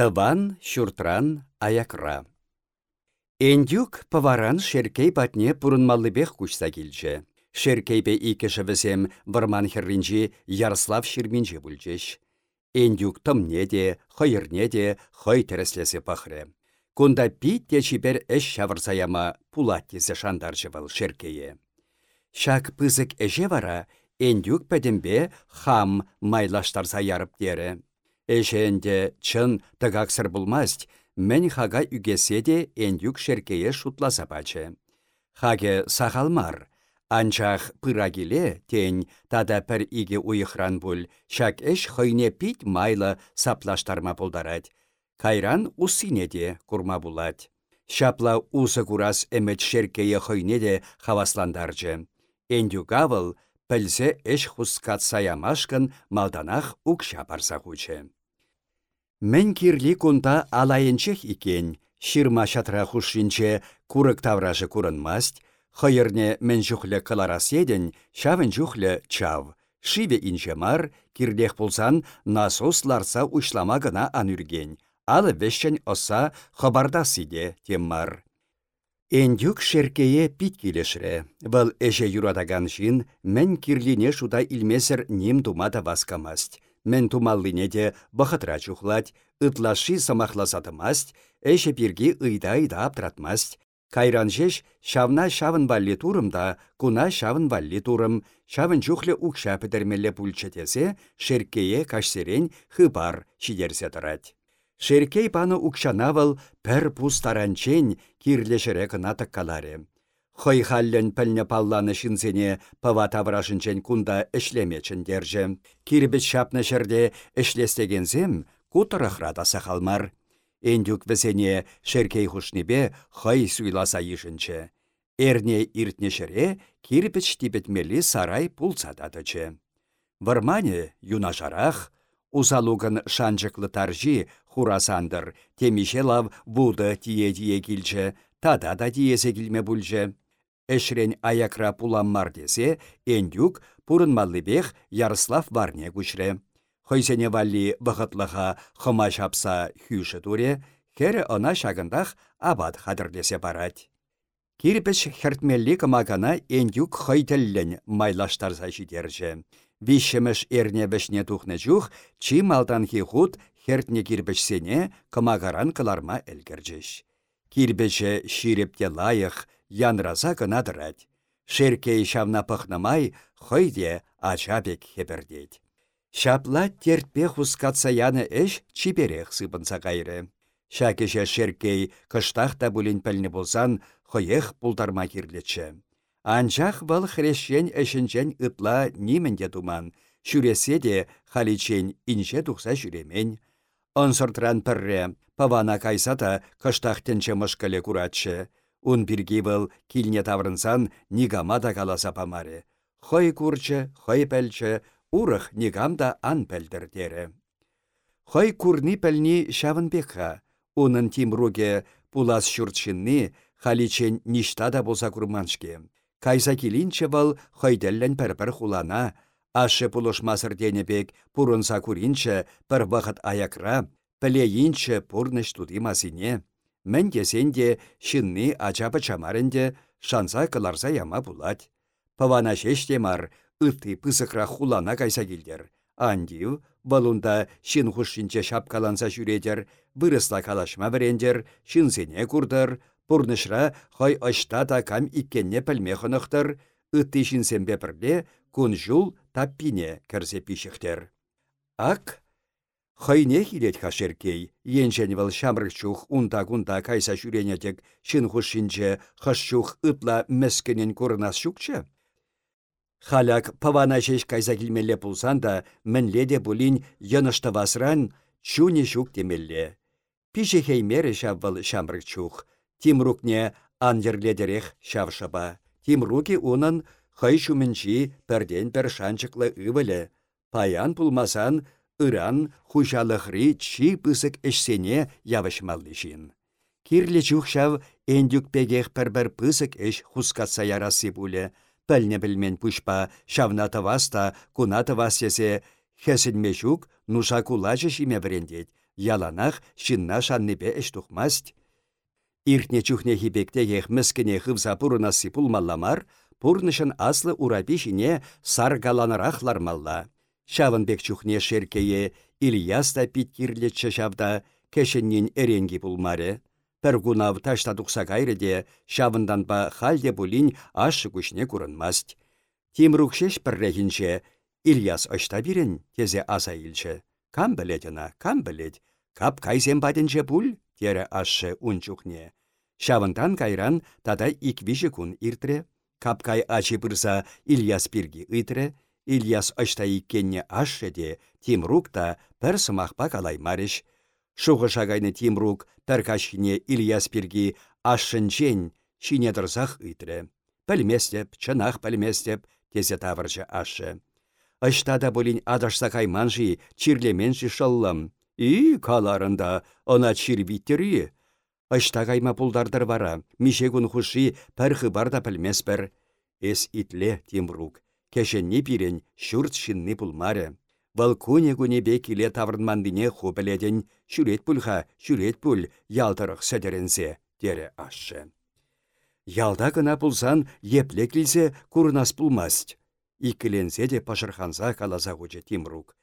Тыван, шуртран, аякра. Эндюк паваран шеркей патне пурынмаллыбех кучса килчче. Шеркейпе иккеші візем варман херринчи Ярослав Ширминче бүлчеш. Эндюк тымне де, хойырне де, хой тәріслесе пахре. Кунда пит те чипер эш шавырсаяма пулаттесе шандарчы был шеркее. Шак пызык эже вара, эндюк пәдімбе хам майлаштарса ярып дере. Эшенде чын тыгаксыр булмасть, мен хага үгесе де эндюк шеркее шутласа пачы. Хаге сахалмар, Анчах пырагиле тень тада пір иге уйықран бұл, шак эш хойне пит майлы саплаштарма болдарад. Кайран усине де курма булад. Шапла усы курас әмет шеркее хойне де хавасландаржы. Эндюгавыл пілзе эш хускат саямашкын малданах укша барса. Мен кирли кунта алайынчех икен, ширма шатра хушинче курык тавражы курынмасть, Хăйырне мен жүхлі кыларас еден, çавын жүхлі чав. Шиве инчемар, кирлех пулсан насос ларса учлама гына анүрген. Алы вешчен оса хабарда сиде теммар. Эндюк шеркее пит килешре. Вăл эше юрадаган жин, мен кирлине шуда илмесер ним тумада васкамасть. Мен тумаллине де бахытра чухлать, ытлаши самахласатымасть, эше пирги ыйда-ыйда аптратмасть, Кайранжеш шавна шавын валли турымда, куна шавын валли турым, шавын чухле укша пӹтӹрмелле пульччетесе шеркее кашсерен хыпар шидерсе тырать. Шеркей паны укшанавыл пір пус таранчен тăккаларе. Хой халлен пӹлнне палланы шинсене пыва таврашынчен кунда ӹшлемеччен держі. Кирбіт шапны шерде ӹшлестегензем кутырыхрата сахалмар. Эндюк візене шеркей хушнипе хай суйласа ишінчі. Эрне иртнешере кирпіч типетмелі сарай пулсататычы. Вармане юнашарах, Узалугын шанчыклы таржи хурасандыр, темише лав вуды тие-тие килчі, тада да тиесе килме бүлчі. Эшрен аякра пуламмар десе, Эндюк пурынмаллыбех Ярослав варне күшре. Хойсене валли вғытлыға хыма шапса хүйші туре, хері она шагындах абад хадырлесе барад. Кирпіш хертмелли кымагана эндюк хайтеллен майлаштарса жидержі. Вишемеш эрне бішне тухны жух, чи малдан худ хертне кирпішсене кымагаран кыларма әлгіржіш. Кирпіші ширепте лайық, янраза кынадырад. Шеркей шавна пықнымай, хойде ачабек хепердет. Шапла тертпе хускатса яны эш чиперех сыпынса кайры. Шакеше шеркей кыштах та булин пәлні болсан, хоех пултарма кирлетші. Анчах вал хрещен әшінчен ытла нимінде туман, шүресе де халичен инше тухса жүремен. Онсыртран пірре, павана кайсата кыштахтенче мышкале куратшы. Ун бірге выл килне таврынсан нигама да каласа памаре. Хой курчы, хой пәлчі, урых негамда ан пәлдірдері. Хой курни пәлни шавын бекха, унын тимруге пулас шүртшінні халичен ништада болса курманшке. Кайса килинче вал хойделлен пір-пір хулана, ашы пулышмасыр денебек пурынса куринче пір вақыт аякра, пілейінче тудимасине. Мен десенде шинни ачапы чамарынде шанса кыларса яма булать. Павана шештемар, ытти пысықра хулана кайса келдер. Андив, балунда шин хушшинче шапкаланса жүредер, вырысла калашма бірендер, шинсене курдыр, пурнышра хой ашта та кам иккенне пілме хынықтыр, ытти шинсембе бірле күн жул таппине кірсе пишіқтер. Ак, Хойне хилет хашеркей, еншен вал шамрыкчух унта-кунта кайса жүренетек шин хушинче хашчух ытла мәскенен курнас шукче. Халяк павана шеш кайса килмелле пулсан мінле де бұлін йынышты васран, чуне шук темелле. Пише хеймері шаввал шамрык чух. Тимрукне анжерледерех шавшаба. Тимруки унын хай шумінчи пәрден пір шанчықлы ывылы. Паян пулмасан, ыран хушалықри чи пысык эшсене явышмаллышин. Кирлі чух шав эндюк пегех пір-бір пысык эш хускатса ярасы бұлі пәлне білмен пұшпа, шавната васта, куната васесе, хәсінме жүк, нуша кулачы шиме бірендет, яланах шинна шаннепе эш тухмасть. Иртне чухне хибекте ех міскіне хывса пурынасы пулмалламар, пурнышын аслы урапи жіне саргаланырах лармалла. Шавынбек чухне шеркее Ильяс та питкирлетші шавда кешеннен эренги пулмаре. Пір гунав ташта тұқса кайрыде, шавындан ба халде булин ашы күшне күрінмаст. Тимрукшеш піррехінше, Ильяс ашта бирен, тезе аса илчі. Кам білетіна, кам білет, кап кайзен баденже пул, тере ашы унчухне. Шавындан кайран тада иквиші күн иртре, капкай ачы бұрса Ильяс пирги Ильяс ашта иккенне ашы де, Тимрук та пір сымақпа калай мариш. Шуғы шагайны Тимрук Таркашхине Ильяс пирги ашшынчен шине тұрсақ үйтірі. Пәлместеп, чынақ пәлместеп, тезе тавыржы ашы. Аштада болин адашса кайманжи, чирлеменші шаллам. И каларында она чирбиттері. Ашта кайма пулдардыр вара, мишегун хуши пәрхі барда пәлмеспір. Эс итле Тимрук, кешенне пирен шүрт шинны пулмаре. Вăл куне-кунепе киле таврынмандине ху піледен, шүрет пульха, шүрет пуль, ялтырық сөдерінсе, тере ашы. Ялда кына пулсан епле килсе курнас пулмасть. Иккіленсе де пашырханса каласа хучы Тимрук.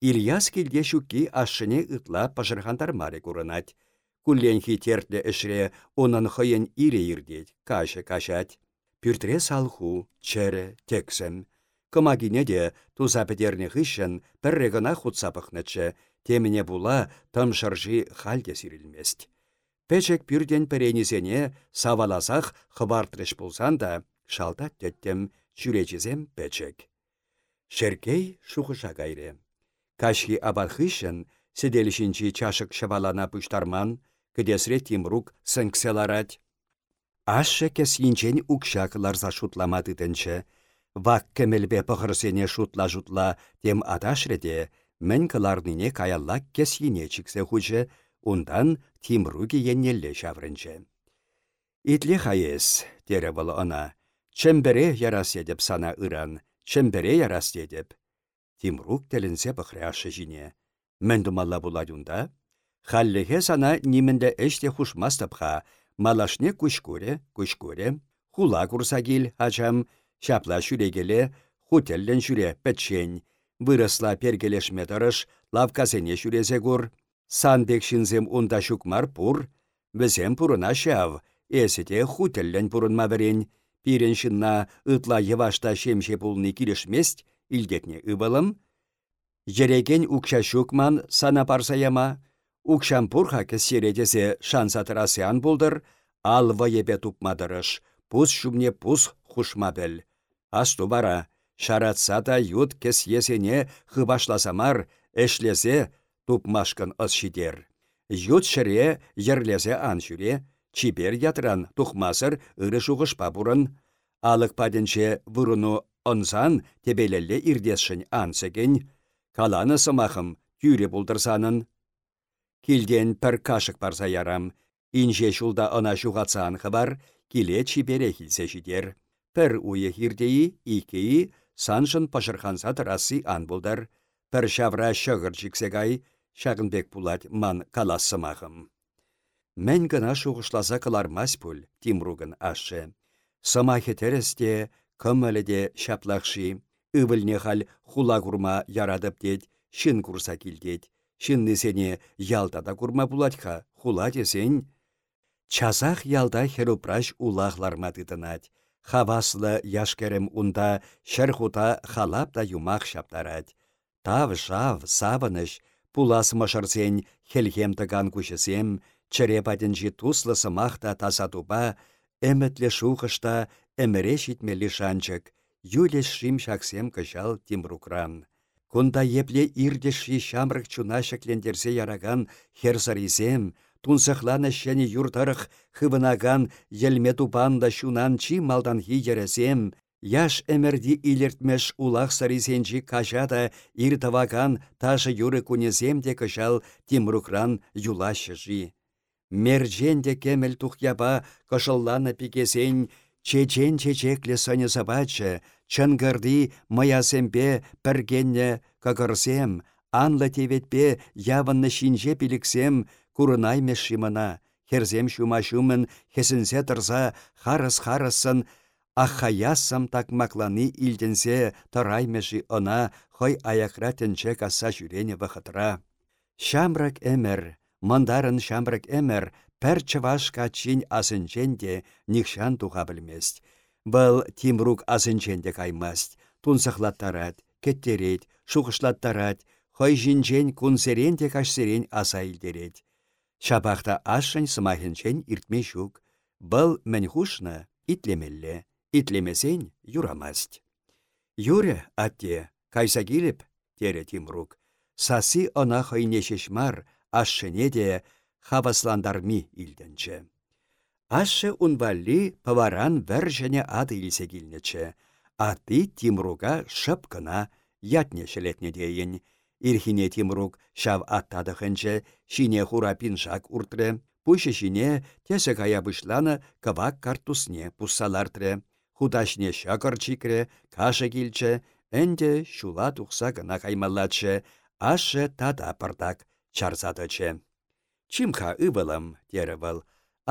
Ильяс келге шүкки ашшыне ытла пашырхантармаре курынать. Кулленхи тертле эшре онын хыйын ире ирдет, кашы кашать. Пүртре салху, чәрі, тексем, Кымагине де туза петерне гына хутсапықнычы, теміне була тым шыржи халде сирілмест. Печек пюрден перенізене саваласақ хыбартрыш булсан да, шалта төттем чүречізем печек. Шеркей шухыша гайре. Кашхи абархыщын седелішінчі чашық шавалана пұштарман, кедесре Тимрук. Ашы кес инчен укшак ларза шутламады Вак кемелбе пăхăрсене шутла жутла тем аташреде, мӹнь кыларнине каялла кесйине чиксе хучы, ундан Тимруге еннелле çаврынче. Итле хаес, тере вăл ăна, чембере ярас едеп сана ыран, чембере ярас едеп. Тимрук телінсе пăхряшы жине. Мӹн тумалла була Халлехе сана нимменде эште хушмастăпха, малашне кучкуре, кучкуре, хула курса кил, ачам, Çапла çүрекеле, хутеллен çүре пӹтчен. Выросла пергелешме тырыш, лавкасене çүресе кур. Сандек çынсем унта çукмар пур. Вӹсем пурына çав, эсете хутеллен пурынма вӹрен. Пирен çынна ытла йывашта çемше пулни килешмест, илдетне ывылым. Жереген укша çукман сана парсаяма. Укшам пурха кесеретесе шанса тырасян булдыр, ал вăйепе тупмадырыш. Пус шумне пус хушма бәл. Асту бара, шаратса та ют кес есене хыбашласамар, эшлесе тупмашкын ыс шидер. Ют шыре ерлесе ан жүре, чипер ятран тухмасыр ыры шуғышпа бұрын. Алық паденче вұрыну онсан тебелелле ирдесшін ансеген, каланы сымахым тюре бұлдырсанын. Килден пір кашық барса ярам, инже шулда ына шуғатсан хыбар, киле чипере хилсе жидер. Пір уе хирдеи, икеи, саншын пашырханса тұрасы ан болдар. Пір шавра шығыр жіксегай, шағынбек пулать ман калассымағым. Мән гына шуғышласа кылармас пул, Тимругын ашы. Сама хетересте, көміліде шаплақши, ывылне хал хула курма ярадып дед, шын курса килдет. Шынны сене ялтада курма булатха, хула десен. Часах ялда херупраш улахларма тытынать. Хаваслы яшкерем унда шерхута халап та юмах шаптарать. Тав жав, савыныш, пулас машарсен хелхем тыган кушесем, черепаденжи туслы сымахта тазатуба, әмітлі шухышта әміре шитмелі шанчык, юлеш шим шаксем кышал тимрукран. Кунда епле ирдешши шамрык чуна шаклендерсе яраган херсаризем, Тунсықланы шәне юртарық хывынаган елме тупанда шунан чи малдан хигересем, Яш әмірді илертмеш улақ сарисенчі кажада иртаваган ташы юры кунезем де кышал Тимрукран юлашыжи. Мерджен де кемел тухяба кышылланы пикесен, чечен чечекле сыны забачы, чынгырды маясембе піргенне кагырсем, Анлы теветпе явынны шинже пиліксем курынайме шимына. Херзем шума шумын хесінсе тұрса харыс-харысын Ахаяссам такмакланы илденсе тараймеші она хой аякра тенче каса жүрене вахытра. Шамрак эмер, мандарын шамрак эмер, пәр чываш качин асынченде нихшан туға білмест. Бұл тимрук асынченде каймаст, тунсықлаттарад, кеттерет, шуғышлаттарад, хой жинчен кунсеренде кашсерен аса илдерет. Шабақта ашын сымахынчен иртме шук, бұл мән хушна итлемелле итлемесен юрамасть. Юре атте, кайса киліп, тере Тимрук. Сасы она хойне шешмар, ашшыне де хавасландарми илденче. Ашы унвалли паваран вәр және ады илсе килнече. Аты Тимруга шып кына ятне шелетне дейін. Ирхине Тимрук шав аттадықынче шине хура пиншак уртры, пушы шине тесе кая кавак картусне пуссалартры худашне шакыр чикре, каша килчче, әнде шула тухса гына каймаллатчы, ашы тада пыртак чарсатычы. Чимха ывылым, дері выл.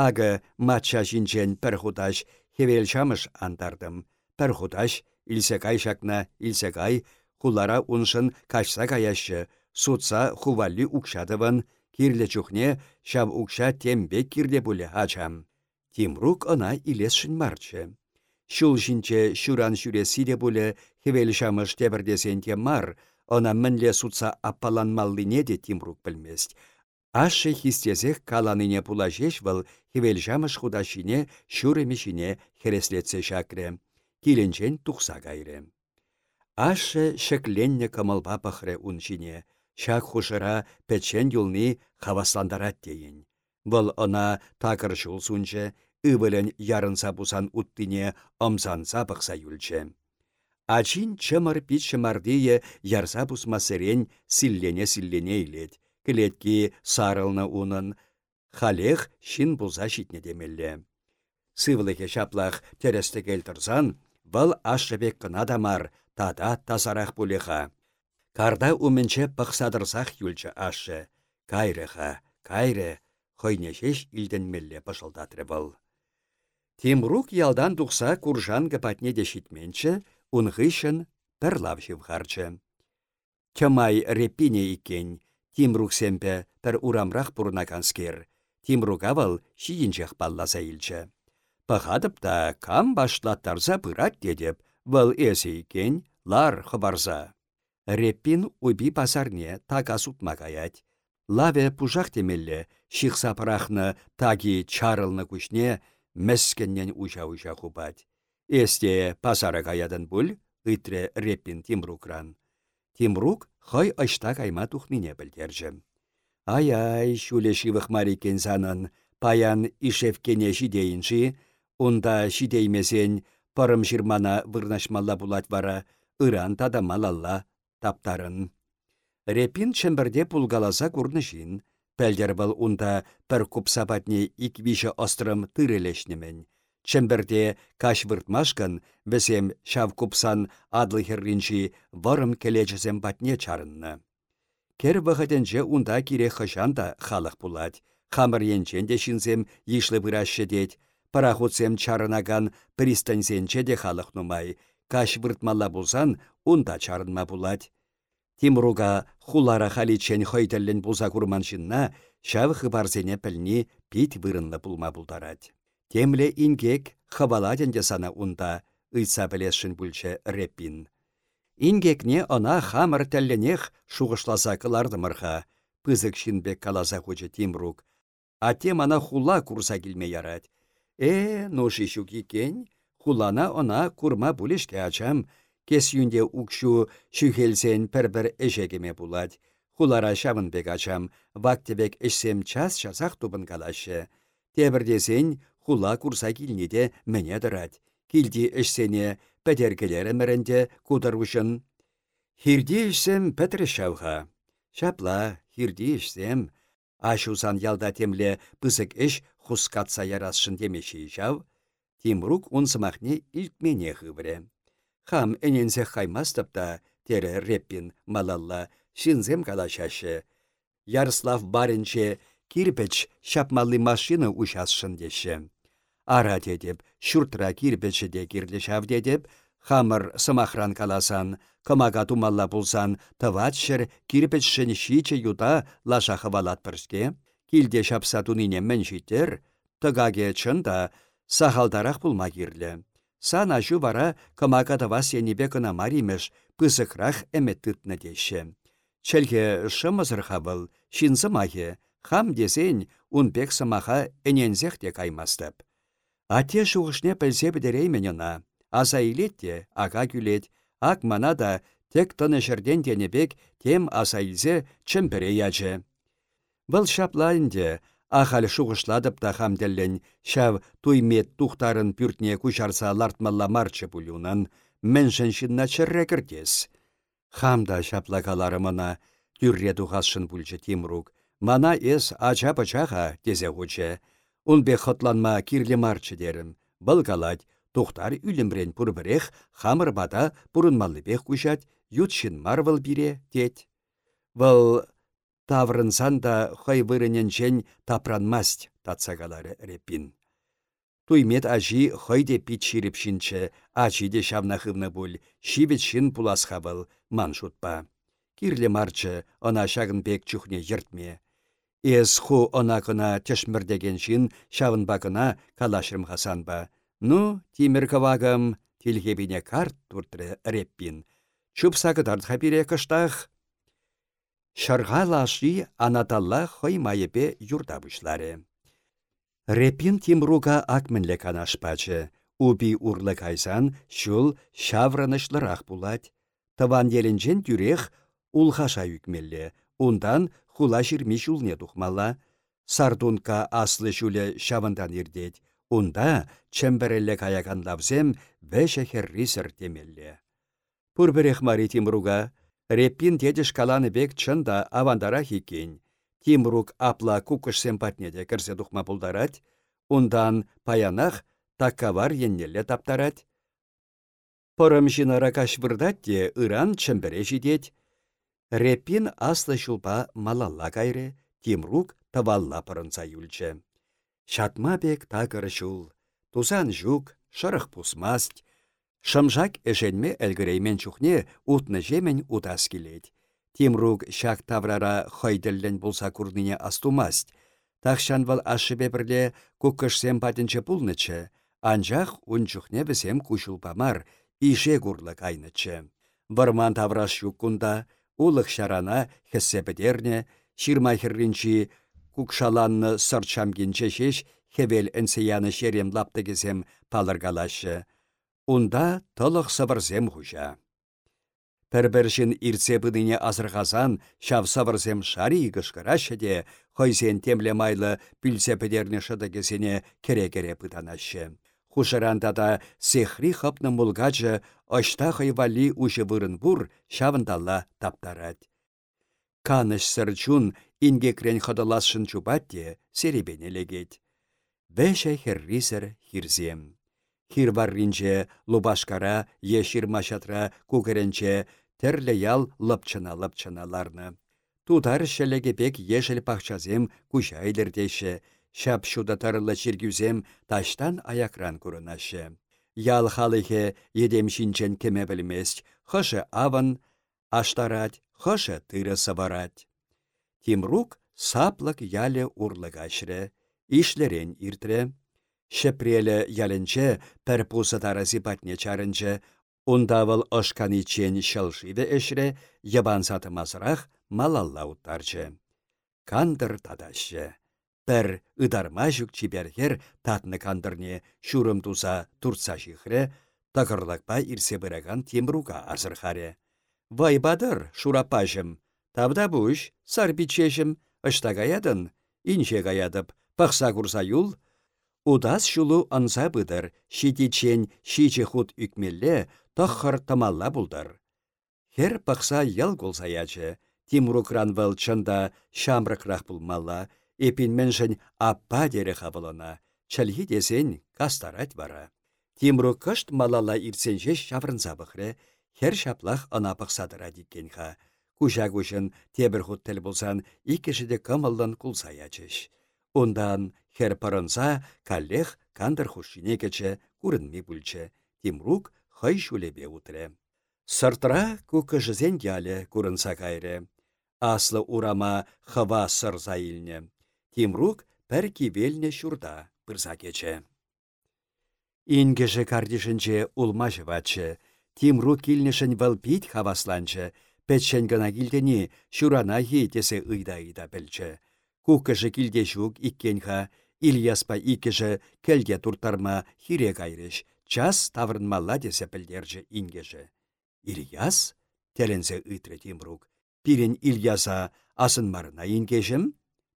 Ағы матча жинчен пір худаш хевел антардым. Пір худаш шакна илсекай, хулара уншын кашса каяшы, сутса хувалли укшадывын, кирле чухне шав укша тембе кирле буле ачам. Тимрук ына илесшін марчы. Шул жинче шуран шуре сиде буле хевел шамыш мар, она мінле сутса аппаланмаллине де тимрук білмест. Ашы хистезех каланыне пула жеш выл жамыш худашине шуремешине хереслетсе шакре. Киленчен тухса гайре. Ашы шекленне кымылба пахре уншине. Шак хушыра печен юлни хавасландарат дейін. Бұл она такыр ывылен ярынса бусан уттине омсанса пықса юлчче. Ачин чымыр пит шымардие ярса пусмасырен силлене-силлене илет. Кілетки сарылны унын, халех шин бұлза шитне демелле. Сывлыхе шаплах тересті келтірсан, бұл ашшыбек кына дамар, тада тазарақ бұлеха. Карда умменче пықсадырсақ юлчы ашы. Кайрыха, кайры, хойнешеш илденмелле пышылдатры бұл. Тимрук ялдан тухса куржан гапатне дешитменче, унғышын пір лавшив харчы. Чамай репине икен, Тимрук семпе пір урамрақ пурнаканскер. Тимрук авал шиінчех балласа илчі. Пахадып та кам башлаттарса пырат дедеп, вăл эсе икен, лар хыбарса. Реппин уйби пасарне така сутма каять. Лаве пужақ темелле, шиқса пырахны таги чарылны күшне, мәскеннен уша-уша хупать. Эсте пасара каядан бұл, үйтре реппин Тимрукран. Тимрук хай ашта кайма тухнине білдержі. Ай-ай, шуле шивық паян ишевкене шидейінші, онда шидеймесен парым жирмана вырнашмалла булать вара, ыран тадамалалла таптарын. Репин чембірде пулгаласа курнышин, Пәлдер бұл ұнда пір купсапатне иквиші острым тырелешнемен. Чемберде каш выртмашкан весем шав купсан адлы херринчи варым келечесем батне чарынны. Кер вғытенче ұнда кире хышанда халық бұлад. Хамыр енчен шинзем ешлі бұрашы дед. Парахутсем чарынаган пристаньсенче халық нумай. Каш выртмалла бұлсан ұнда чарынма бұлад. Тимруга хулара халичен хойтеллен пулса курманшинна, шав хыбарсене пілні пит вырынны пулма пултарать. Темле ингек хабаладенде сана унда, ыйса білешшін бүлче реппин. Ингекне она хамыр тәлленех шуғышласа кылардымырха, пызык шинбек каласа хучы Тимрук. А тем ана хула курса келме ярать. Э, ноши шуки хулана она курма бүлешке ачам, Кес юнде укшу шүхелсен пір-бір эшегеме булать. Хулара шавын бек ачам, вактебек эшсем час часақ тубын калашы. Хула курса килнеде мәне дырать. Килди эшсене пәтергелері мәрінде кудырвышын. Хирди эшсем пәтірі шауға. Шапла, хирди эшсем. Ашусан ялда темле пысык эш хускатса ярасшын демеші жау. Тимрук унсымахне илтмене хыбре. Хам әненсе хаймастып та, тере реппин малалла, шинзем калашашы. Ярослав баренче кирпеч шапмалли машина ушасшын деші. Ара дедеп, шуртра кирпечі де дедеп, хамыр сымахран каласан, кымага тумалла пулсан, тыватшыр кирпечшін шиче юта лаша хывалат пірске, килде шапса тунине мін житер, тыгаге чында сахалдарах пулма кирлі. Сана жу вара кымага тывас енебе кына маримеш, пызықрақ әмет тытны деші. Чәлге шымызыр шинзымахе, хам десен, унбек сымаха әнензех де каймастып. Ате шуғышне пілсе бідерейменіна, аса илетте, аға күлет, ак мана да тек тыны жерден денебек тем аса илзе чымпіре ячы. Бұл шаплайынде, Ахал шуғышладып та хамделлен, шав туймет тухтарын пүртне күшарса лартмалла марчы пулюнан, міншін чыррекіртес. Хамда шаплагаларымына түрре тухасшын пульчы Тимрук, мана эс ача пачаға тезе хучы. Унбе хотланма кирлі марчы дерім. Бұл калать, тухтар үлімрен пұрбірех, хамыр бада бек күшат, ютшин марвыл бире, тет. Бұл таврынсан да хай вырыненчен тапранмасть татсагалары репин. Туймет ажи хойде пит ачи де шавнахывны бұл, шивет шин пуласхавыл, ман шутпа. Кирле марчы, она шагын бек чухне ертме. Эс ху она кына тешмірдеген шин шавын бакына калашрым хасанба. Ну, тимір кавагам, тилхебине карт туртры реппин. Чупсакы тартха бире кыштах, Шырға лаши анаталла хой майепе юрда бұшлары. Репин Тимруга акмінлі канашпачы. Уби урлы кайсан шул шавранышлырақ булать. Тыван елінжен тюрех улхаша юкмелле. Ундан хула жирми шулне тухмалла. Сардунка аслы шуле шавындан ирдет. Унда чемберелле каякан лавзем вәші херрисер темелле. Пурберех мари Тимруга Реппин тедеш каланы бек чында авандара хикен. Тимрук апла кукыш семпатнеде кірсе дұхма бұлдарад, ундан паянах таккавар еннелле таптарад. Порым жинара кашвырдат те ыран жидет. Реппин аслы шулпа малалла кайры, Тимрук тавалла пырынса юлчы. Шатма бек такыр шул, тузан жук, шырық пусмаст, Шымжак эшенме әлгіреймен чухне утны жемен утас келет. Тимрук шак таврара хойділлен болса курныне астумаст. Тахшан вал ашыбе бірле куккышсем патінче пулнычы. Анжақ унчухне бізем кушулпамар, ише курлык айнычы. Варман тавраш юккунда, улық шарана хессепедерне, ширма херринчи кукшаланны сырчамгенче шеш, хевел әнсияны шерем лаптыгізем палыргалашы. Унда тылық сывырзем хужа. Пір-біршін ирце бұдыне азырғазан, шав сывырзем шари гышқырашы де, хойзен темле майлы пілсе педерне шыдыгесіне кере-кере. Хушыранда да сехри хапны мулгачы ашта хайвали ұшы вырын бұр шавындалла таптарад. Каныш сырчун ингекрен хадаласшын чубатте серебене легет. Вәшә херрисер хирзем. Хирварринче, лубашкара, ешір машатра, кукеренче, терле ял лапчына-лапчыналарны. Тутар пек ешіл пахчазем кушайлердеші, шап шудатарлы чиргюзем таштан аякран курынашы. Ял халыхе едем шинчен кеме білмест, хышы аван, аштарать, хышы тыры саварать. Тимрук саплык яле ашры, ишлерен иртре, Шепрелі ялінче пір пусы тарази патне чарынче, Ундавыл ышкан ичен шылшиді әшірі, ебан сатымазырақ малалла уттарчы. Кандыр тадашы. Пір ыдарма жүк чибергер татны кандырне шурым туза турца жихре, тағырлықпа ирсе біраган темруға азырхаре. Вай бадыр, шурапажым, тавда бұш, сарбичешім, ыштагаядын, инше гаядып, пақса курса юл, Удас шулу анса бұдыр, шитичен шичі худ үкмелле таххар тамалла бұлдар. Хер пақса ял голсаячы, Тимрукран вăл чында шамрықрақ бұлмалла, эпин міншін аппа дере хавылына, чәлхи десен кастарать бара. Тимрук кышт малала ирсенже шаврынса бұхры, хер шаплах ана пақсадыра диккенха. Кужа кушын тебір хуттел болсан, иккешіде кымыллын кулсаячыш. Ондан хер парынса каллех кандыр хушине кече курынми бүлче. Тимрук хай шулебе утре. Сыртра куккыжызен яле курынса кайры. Аслы урама хава сырза илне. Тимрук пәр кивелне шурда пырса кече. Ингеже кардишінче улма жывачы. Тимрук килнешін вăлпит хавасланчы. Пәтшен гына шурана хейтесе ыйда-ыйда пәлчі. Куккыжы килде жук иккенха, Ильяспа иккіжі кәлге туртарма хире кайрыш. Час таврынмалла десе пілдерже ингежі. Ильяс? Теленсе ыйтры Тимрук. Пирен Ильяса асынмарына ингежім?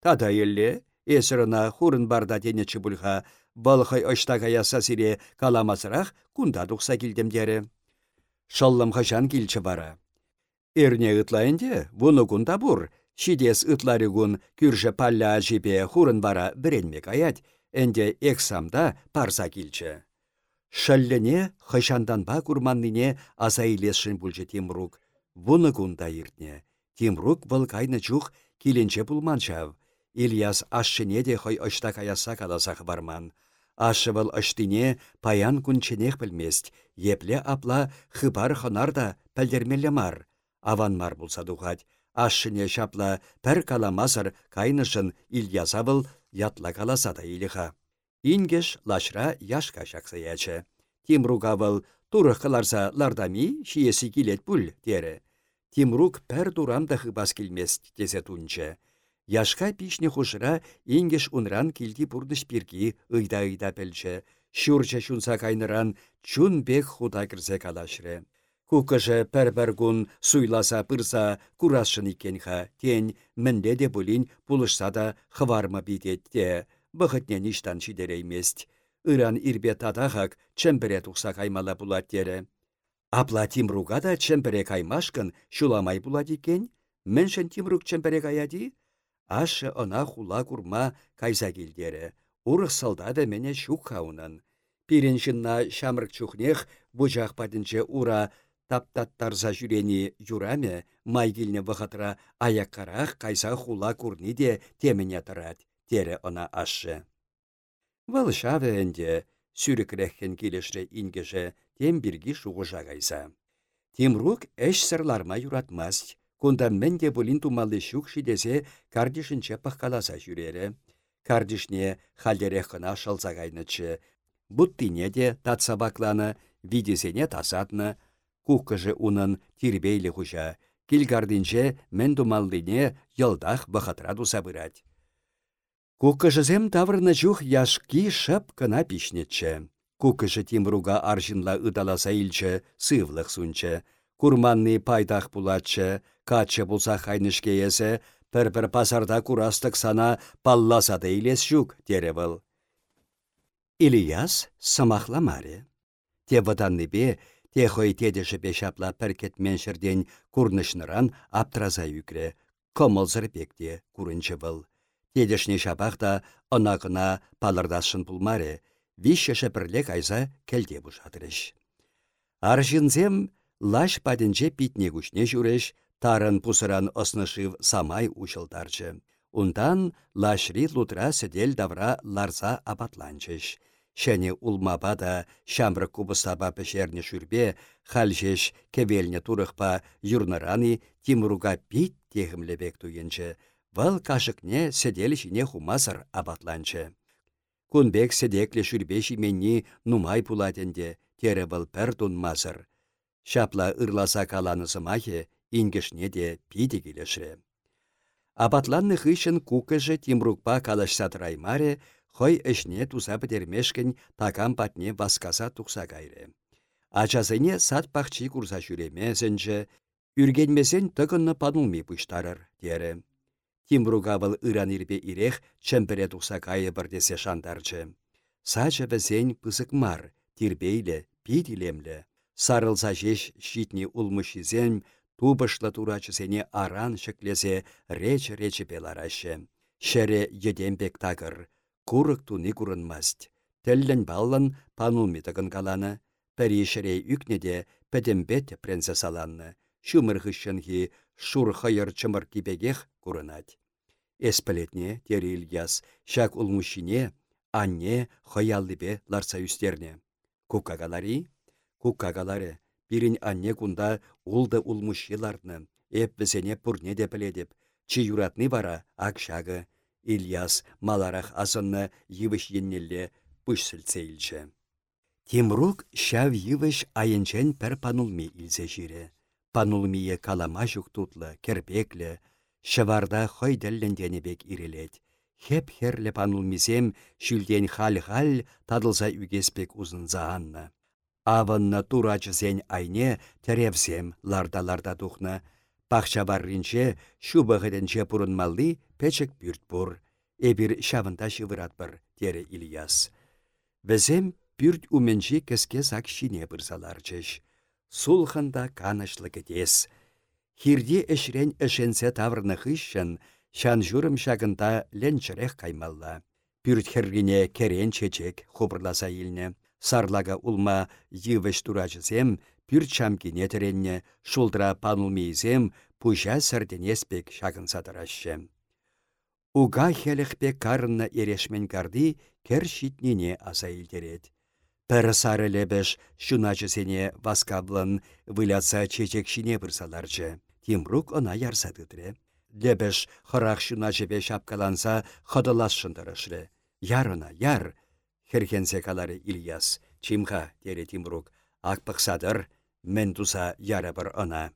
Тада елле, эсіріна хурын барда денечі бұлға, балықай ұштаға яса сире каламасырақ кунда дұқса келдемдері. Шаллам хашан келчі бара. Эрне ытлайынде, вуны кунда бұр, шидес ытлары күн күржі палля жіпе хурын бара біренмек аят, әнде эксамда парса келчі. Шаллене хышанданба курманныне аса илесшін бұлжы Тимрук. Вуны кунда иртне. Тимрук бұл кайны чух киленче пулманчав. Ильяс ашшыне де хой ышта каяса каласақ барман. Бұл ыштине паян күнченех білмест. Епле апла хыбар хонарда пәлдермелі мар. Аван мар бұлса дұғад. Ашшыне шапла пәр каламасыр кайнышын Ильяса бұл ятла каласада иліға. Ингеш лашра яшка шақсы ячы. Тимруга бұл турық қыларса лардами шиесі келет бүл, дері. Тимрук пәр дурамда хыбас келмест, тесе тунчы. Яшка пишне хушыра ингеш унран килди пурдыш пирки ыйда-ыйда пелче. Шурча шунса кайныран чун бек худа кірсе калашры. Кукыжы суйласа пырса курасшын икенха, тен мінде де бұлін пулышса да хварма бидетте. Бұғытнен іштан шидереймест. Иран ирбе тадахак чемпере тұқса каймала булат дере. Апла Тимруга да чемпере каймашкын шуламай булат екен. Міншін Тимрук чемпере каяди? Ашы она хула курма кайса келдері. Урық салдады мене шук хаунын. Пиреншінна шамрық чухнех бұжақ падынче ура таптаттарса жүрені юраме майгілне вғытра аяққарақ кайса хула курни де темене тұрад, тере она ашы. Вăл çаве ӗнде сүрікрехкен келешре ингеше тем біргі шуғыжа кайса. Тимрук әш сырларма юратмас, Кунда менде бұлін тумалы шук шидесе кардишінче пахкаласа жүрере. Кардишне халдерех қына шалса кайнычы. Буттине де татсабакланы, видесене тасатны, кухкыжы унын тирбейлі хужа. Килгардинче мен думаллине йылдах бахатра туса бырать. Куккыжызем таврны чух яшки шып кына Тимруга аржинла ыдаласа илче, сывлық сунче. Курманны пайдах булатчы, качы булса хайнышке есе, пір-пір пасарда курастық сана палласады илес жүк, дере был. Ильяс самахламаре. Те ваданныбе, те хой тедеші бешапла піркет меншірден курнышныран аптраза юкре, комылзыр бекте курынчы был. Тедешне шапақта онағына палырдашын пулмаре, вишшеше бірле кайса келде бұшадырыш. Аржинзем лаш падінче питне күшне жүреш, тарын пусыран оснышив самай учылдарчы. Ундан лашри лутра сәдел давра ларса абатланчыш. Шәне улмаба да шамры кубысаба пешерне шүрбе, халжеш кевелне турықпа юрнараны Тимруга пит техімлебек туйынчы. Вăл кашыкне сәдел жіне хумасыр абатланчы. Кунбек сәдекле шүрбе шименни нумай пулатенде, тере пәр тунмасыр. Шапла ырласа каланысымахе, ингешне де пиде келешре. Абатланны хышын кукыжы Тимрукпа калашса траймаре, хой эшне туза бідермешкен такам патне васкаса тухса кайры. Ачасыне сат пахчи курса жүремесенче, үргенмесен тыгынны падулми пыштарыр, дере. Тимруга был ыран ирбе ирех чемпере тухса кайы бірдесе шандарчы. Сачы бізен пысык мар, тирбейлі. Сарылса жеш шитни улмышизен Тубышла турачысене аран шеклесе реч-речі беларашы. Шере едембек тагыр, курык туни курынмаст. Теллен баллан панулми тагын каланы, пәрі шере үкнеде пәдембет принцесаланны. шумыр хи шур хайыр чымыр курынать. Эспілетне, тері Ильяс, шак улмущине, анне хаяллипе ларса үстерне. Куккагалари? Куккагалары, пирин анне кунда улды улмущиларны, эп бізене пурне де біледіп, чи юратны бара акшагы. Ильяс маларах асынны йывыш еннелле пүшсілце Тимрук шав йывыш айынчен пір панулми илсе жире. Панулмие калама жүк тутлы, шыварда бек ирелет. Хеп херлі панулмизем шүлден хал-хал тадылса үгеспек узынза анна. Авынна турачызен айне теревзем ларда-ларда тухна. Пахча барринче шубығыденче пурынмалли печек бүрт бур. Эбір шавында шывырат бір, тере Ильяс. Візем пүрт уменче кәске сак шине чеш. Сулхында канышлы кетес. Хирде эшрен эшенсе таврны хыщын, шан журым шагында ленчерех каймалла. Пүрт хергине керен чечек хубырласа илне. Сарлага улма йывыш турачысем, пүрт чамкине шулдыра панулмейзем, пужа сәрденеспек шагын сатырашы. Уга хелехпе карынна ерешмен карди кер шитнине аса илтерет. Пәрі сары лебеш шуначысене васкаблын выляца чечекшіне бұрсаларчы. Тимрук она ярсадыдыры. Лебеш хырах шуначыбе шапкаланса хыдылас шындырышры. Ярына, яр! Херхенсе калары Ильяс. Чимха, дере Тимрук. Акпықсадыр, мен туса яра бір ына.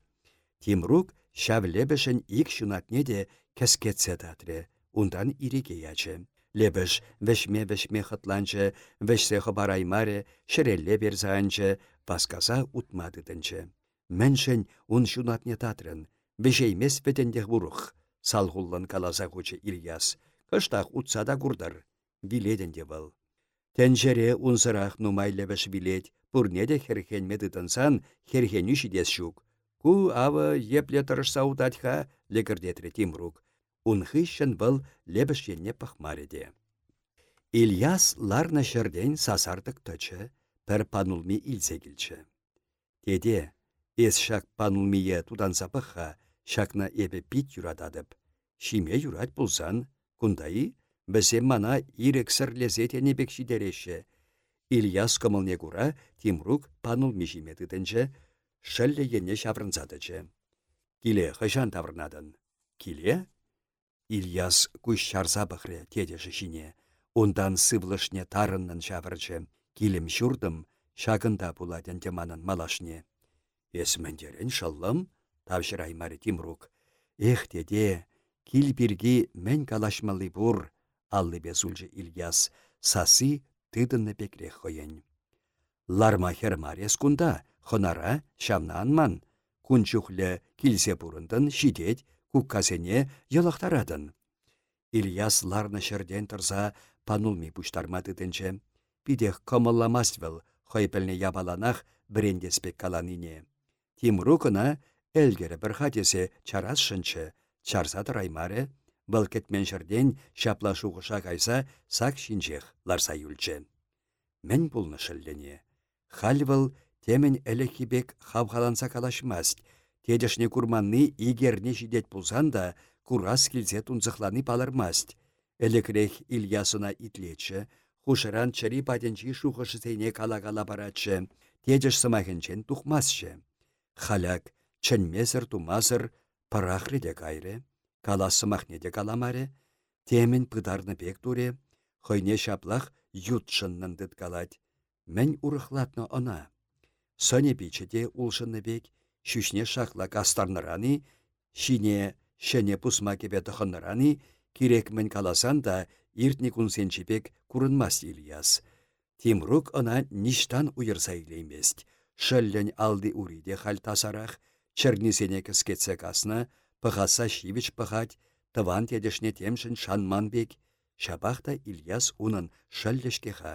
Тимрук шав лебешін ик шунатне де кәскетсе татры. Ундан иреге ячы. Лебіш вешме-вешме хытланчы, вешсе хабараймаре, шерелле берзанчы, пасказа утмадыдынчы. Мэншін ун шунатне татрын, вешеймес бетендех бурух, салғуллан каласа кучы Ильяс. Кыштақ утсада курдар, биледенде был. Тәнжере унсырах нумай лебеш билет, пурнеде херхенмеді тынсан, херхеню шидес шук. Ку авы епле тұрышса утатха, лекірдетірі Тимрук унхыщын был лебешенне пахмареде. Ильяс ларна шерден сасардык тычы, пір панулми илсе келчі. Теде, эс шак панулмие тудан запыха, шакна эбе пит юрададып. Шиме юрать пулсан, кундаи, бізем мана ирексір лезетене бек шидереші. Ильяс кымылне кура, Тимрук панулми жиметідінчі, шәлле ене шаврынзадычы. Киле хыжан таврнадын. Киле? Ильяс күш шарса бұқры тедеші жіне. Ондан сывлышне тарыннын жавырчы. Килім шурдым, шагында буладен теманын малашне. Есмендерін шаллым, тавшыр аймары Тимрук. Эх деде, кил бірге мен калашмалы бур, аллы безулжы Ильяс, сасы тыдынны бекре хойын. Ларма хермарес кунда, хонара, шамнанман, күнчухлі килсе бұрындын шидет, куккасене йылықтарадын. Ильяс ларны шерден тұрса панулми пуштармады тінчі. Пидех комылламас віл, хойпілне ябаланах брендеспек каланине. Тимрукына әлгері бір хатесе чарас шынчы, чарсады раймаре, бұл кетмен шырден шапла шуғыша кайса сак шинчех ларса юлчы. Мен бұлны шыллене. Хал бұл темен әлі хавхаланса калашмаст, Тедешне курманны игерне жидет пулсан да, курас килзе тунзықланы палармаст. Элекрех Ильясына итлечі, хушыран чари паденчи шухышы зейне кала-кала барачы, тедеш сымахынчен тухмасчы. Халяк, чынмезір тумазыр, парахрыде кайры, кала сымахнеде каламаре, темен пыдарны пек туре, хойне шаплах ютшыннын калать. Мен урыхлатны она. Соне бичеде улшынны бек, шүшне шақла кастарнырани, шине шене пусма кебе тахыннырани, мен каласан да иртні күнсенчепек курынмас Ильяс. Тимрук ына ништан уйырса илеймест. Шөллен алды уриде хал тасарах, чернисене кіскетсе касна, пăхаса шивич пăхать, тыван тедешне темшін шанманбек, шабахта Ильяс унын шәллешкеха.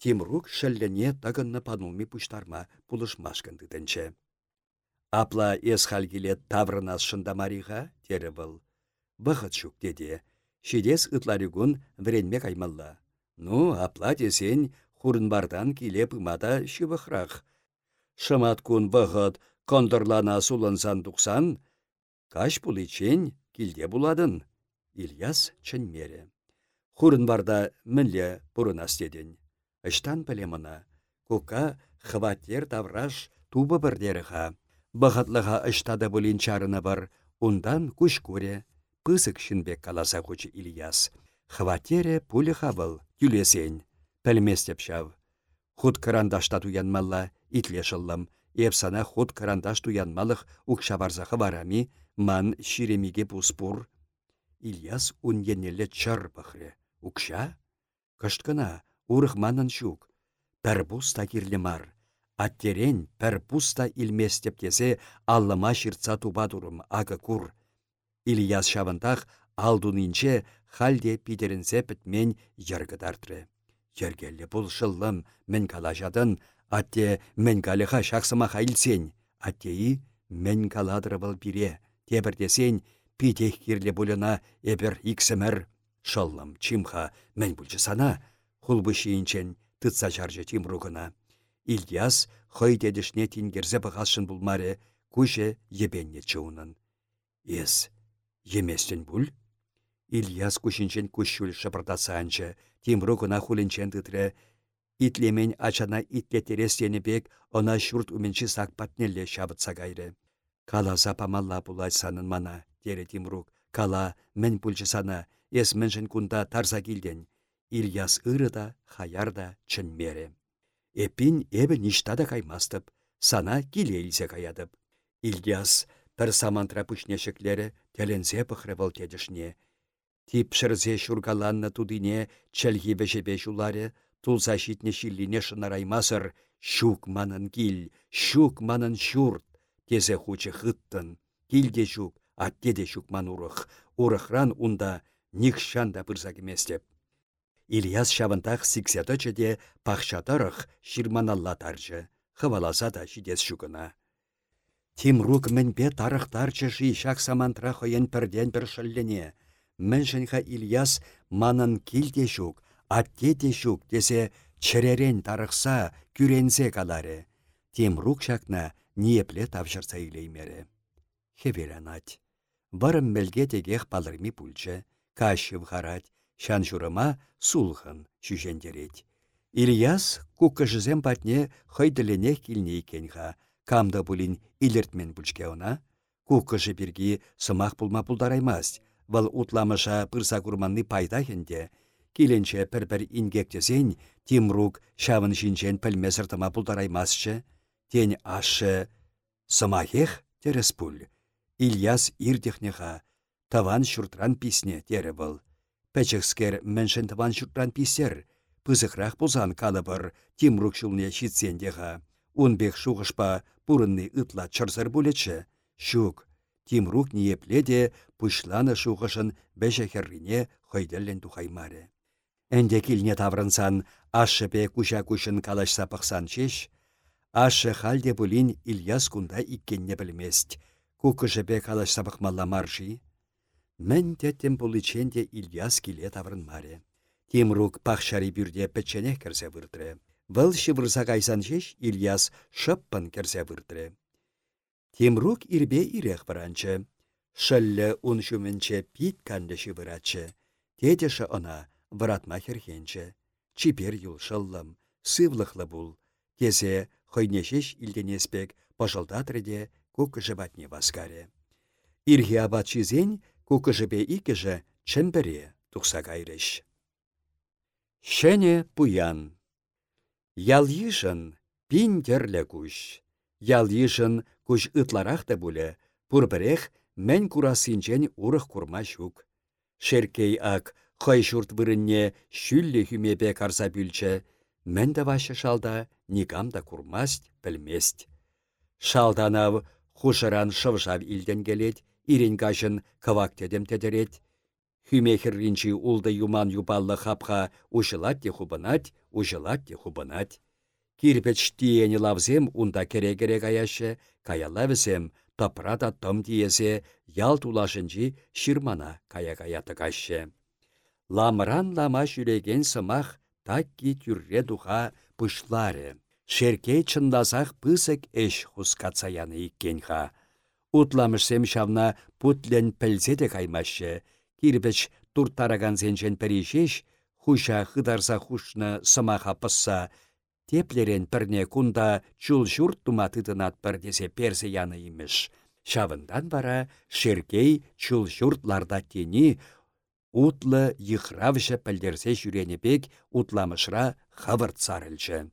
Тимрук шәллене тагынны панулми пуштарма пулышмашкын тытынче. Апла ес халгиле таврынас шындамариға, тері бұл. Бұғыт шук деде. Шидес ытларигун вренме каймалла. Ну, апла десен, хурынбардан келе пымада шыбықрақ. Шымат күн бұғыт, Кондырлана каш чен килде буладын. Ильяс чынмере. Хурын барда мінле бұрын астеден. Ыштан пілеміна. Кука хватер тавраш тубы бірдеріға. Бұғытлыға ыштады бұлін чарыны бар. Ундан күш көре. Пысык шынбек каласа құчы Ильяс. Хватере пулі хабыл, юлесен. Пәлместеп шав. Худ карандашта туянмалла, итле шыллым. Епсана худ карандаш туянмалық укшабарзақы барами, ман ширемиге пуспур. Ильяс уньенелле чар пахре. Укша? Кышткына, урых манын шук. Пәр буста мар. Аттерен пәр буста илместеп тесе аллыма шырца туба турым ага кур. Ильяс шавантах алдунинче халде пидерінсе пітмен ергідартры. Ергелі бұл шыллым мен калажадын, атте мен калыға шақсыма хайлсен, аттеи мен каладыры бұл бире, тебірдесен питех кирле бұлына эбір иксімір. Шыллым чимха мен бұлчы сана, хулбы шиінчен тытса жаржы тимругына. Ильяс хой дедішне тингерзе бұғашын бұлмаре, күші ебенне чуынын. Ес, еместен бұл? Ильяс кушинчен кушшул шапыртасанчы, Тимру кына хулинчен тытре. Итлемен ачана итлетересені бек, она шурт уменчі сак патнелле шабытса. Кала запамалла булай санын мана, дере Тимрук. Кала мен пульчы сана, ес міншін кунда тарса килден. Ильяс ыры да, хаяр да, чын мере. Эпин эбі ништада каймастып, сана килейлсе каядып. Ильяс пір самантра пүшнешіклері телензе пықры бұл тедішне, Типшірзе шургаланна тудине чәлгі вәжебе жуларе, тулса житне шиллине шынараймасыр, шук манын кил, шук манын шурт, тезе хучы хыттын, килде шук, аттеде шук ман урых, урыхран унда никшанда пырса кеместеп. Ильяс шавантах сиксятычы де пахшатарых ширманалла таржы, хываласа да жидес шукына. Тимрук мінбе жи шак самантра хойын пірден бір шыллене, міншінха Ильяс манын килде шук, атте шук десе чіререн тарықса күренсе калары. Темрук шакна ниепле тавшырса илеймері. Хеверен ать. Барым мелге тегех палырми пульчы, кашыв харать, шан журыма сулхын шүжендерет. Ильяс куккыжызем патне хойдыленех икенха, камда булин илертмен пульчке она, куккыжы біргі сымақ пулма пулдараймаст, Вăл утламыша пырса курманны пайда хенде. Киленче пір-пір ингектесен, Тимрук шавын жинчен пілмесір тыма пулдараймасчы. Тень ашы сымахех терес пуль. Ильяс ирдехнеха таван шуртран писне тере был. Пәчекскер міншін таван шуртран писер. Пызықрақ бұзан калыбыр Тимрук шулне шитсендеха. Унбек шуғышпа пурынны ытла чырсыр булечі. Шук, Тимрук ниепледе пушланы шухышын бәші херрине хойделлен тухаймаре. Әнде килне таврынсан, ашы пе куша кушын калашса пықсан чеш, ашы халде бұлін Ильяс кунда иккенне білмест, кукышы пе калашса пықмалла маржи. Мен теттен бұлыченде Ильяс киле таврынмаре. Тимрук пахшари бюрде пәтченех керсе выртыры. Вăл шывырса кайсан чеш Ильяс шыппын керсе выртыры. Темрук ирбе ирех варанчы. Шыллы ун шуменче пит кандышы вырачы. Тедеші она вратма херхенче. Чипер юлшыллым, сывлықлы бул. Тезе хойнешеш илденеспек пожалдатрыде кук жыватне васкаре. Ирхи абат чизен кук жыве икіжі чембере тухса кайрыш. Шәне пуян. Ял ешін пин терлі күш. Ял ешін Күш ытларақ та бұлі, пұрбірех мән курасынчен урық курма шук. Шеркей ак хой шурт вырынне шүллі хүмепе карса бүлчі, мән да ваша шалда никам да курмаст, білмест. Шалданав хушыран шывшав илден келет, кавак тедем тедерет. Хүмехірринчи улды юман юпаллы хапха ушылат те хубынат, ушылат те хубынат. Кирпеч тиені лавзем унда кере-кере каяшы, каяла візем, тапрата том тиесе, ял тулашынчи ширмана кая-каяты кашы. Ламран лама жүреген сымах такки тюрре духа пышлары. Шеркей чындасақ пысык эш хускатса яны иккенха. Утламышсем шавна путлен пілзе де каймашы. Кирбіч турттараган зенжен піришеш, хуша хыдарса хушны сымаха пысса, теплерен пірне кунда чул журт туматыдынат бірдесе перзе яны имеш. Шавындан бара Шеркей чул журтларда тени, утлы йхравшы пілдерсе жүренепек утламышра хавырт сарылчы.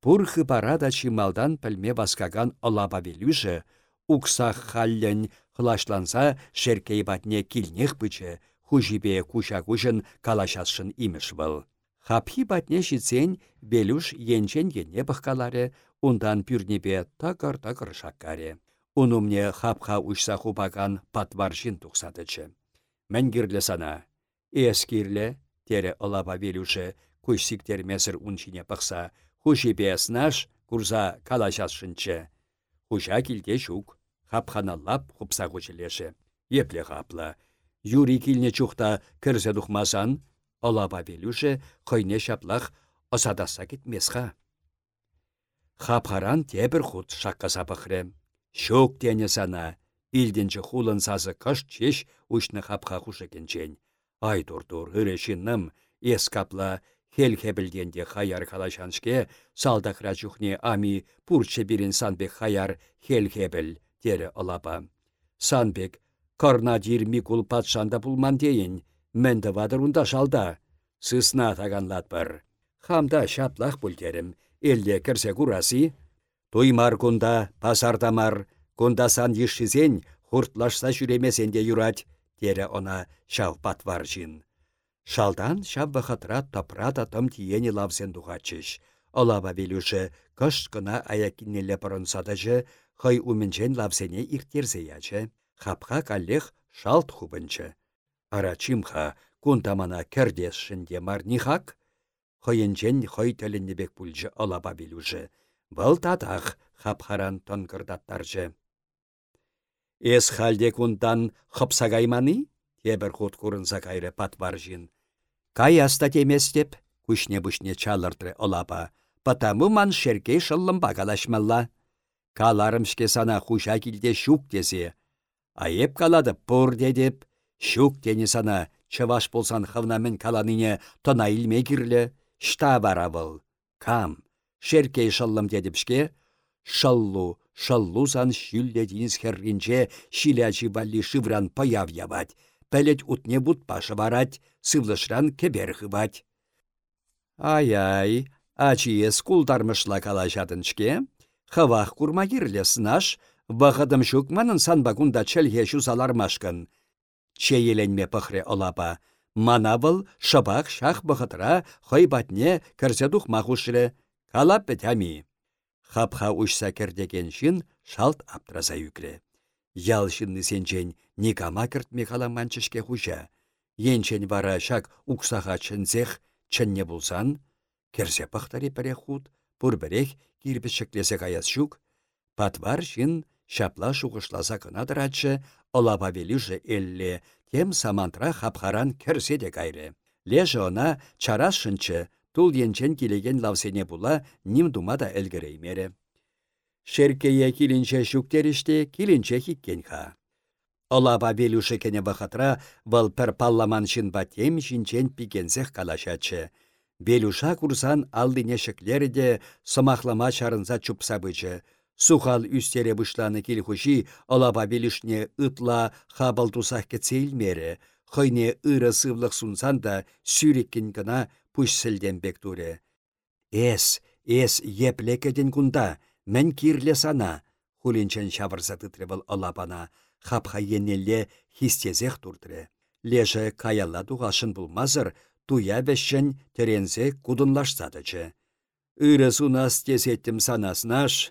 Пурхы барада чималдан пілме баскаган олаба велюші, уксах халлен хлашланса шеркей батне килнех бычы, хужибе куша кушын калашасшын имеш был. Хапхи батне шицен велюш енчен ене бұхкаларе, ундан пюрнебе такыр-такыр шаккаре. Унумне хапха ушса хубаган патваршин тухсадычы. Мәнгірлі сана. Эскирлі, тере олаба велюші, кушсиктер месір унчине пықса, Хушипе снаш курса калашасшынчы. Хуша килте шук, хапханаллап хупса хучелеше. Епле хапла. Юри килне чухта кірсе духмасан, олаба белюше хойне шаплах осадаса кетмесха. Хапхаран тебір худ шаққа сапықры. Шук тене сана, илденчі хулын сазы кыш чеш ұшны хапха хушекенчен. Ай тур-тур, үрешіннім, ескапла Хелхе білгенде хаяр калашаншке, салдақра жүхне ами пурче бірін санбек хаяр хелхебіл, дері олапа. Санбек, корна дирми кул патшанда пулман дейін, мәнді шалда, сысна тағанлатпыр. Хамда шаплақ бүлдерім, елде кірсе курасы, Туймар кунда, пасардамар, кунда сан ешшізен, хуртлашса жүремесенде юрать, дері она шав патвар жин. Шалдан шап вахатра тапрата тым тиені лавсен духачыш. Олаба белюші кыш кына аякиннелі пырынсадыжы, хай умінчен лавсене иртерзе ячы. Хапха каллех шалт хубынчы. Арачимха кунтамана кәрдесшінде марнихак, хойынчен хой тіліннебек пульжы олаба белюші. Бұл татақ хапхаран тонкырдаттаржы. Эс халде кунтан хыпсагайманы? Тебір худ курынса кайры патвар жин. Кай аста теместеп, күшне-бүшне чалыртры олапа, потому ман шеркей шыллымба калашмалла. Каларымшке сана хуша килде шук десе. Айып калады пұр дедеп, шук тені сана чываш болсан хывнамен каланыне тона илме кирлі, шта бара был. Кам, шеркей шыллым дедіпшке, шыллу, шыллу сан дейінс херринче шилячи валли шывран паяв ябать, пәлет утне бут пашы сывлышран кебер хыбать. Ай-ай, ачиес кулдармышла калашатынчке, хавах курма кирле сынаш, вахадым шукманын санбагунда чәлге салармашкын. Чейеленме пăхре олапа, мана был шабақ шах бұғытыра хой батне кірсе тухма хушры, калап бітәмі. Хапха ұшса кердеген шын шалт аптраза юкре. Ял шынны сенчен никама кіртме каламанчышке хужа. Енчен вара шак уксаха чынзех чынне булсан, керсе пахтари піре худ, пурбірех кирпішіклесе каяс шук, патвар шын шапла шуғышласа кынадыратшы, олаба велюжі элле, тем самантра хапхаран керсе де кайры. Лежі она чарас шынчы, тул енчен келеген лавсене була ним думада әлгіреймері. Шеркее килінче шуктеріште килінче хиккенха. Олаба белюші кене бахатра вăл пір палламан шын батем шинчен калашачы. Белюша курсан алдыне шеклері де сымахлама чарынса чупсабычы. Сухал үстере бұшланы келхуши олаба белюшне ытла хабал тусах кетсейлмері. Хойне ыры сывлық сунсан да сүйреккен пуш сілден бектуре. Эс, эс еплекеден кунда, Мән кирле сана, хулинчен шавырса тытрывыл олапана, хапха енелле хистезех турдыры. Леже каялла дуғашын булмазыр, туя бәшшін терензе кудынлашсадычы. Үрі сунас тесеттім санаснаш.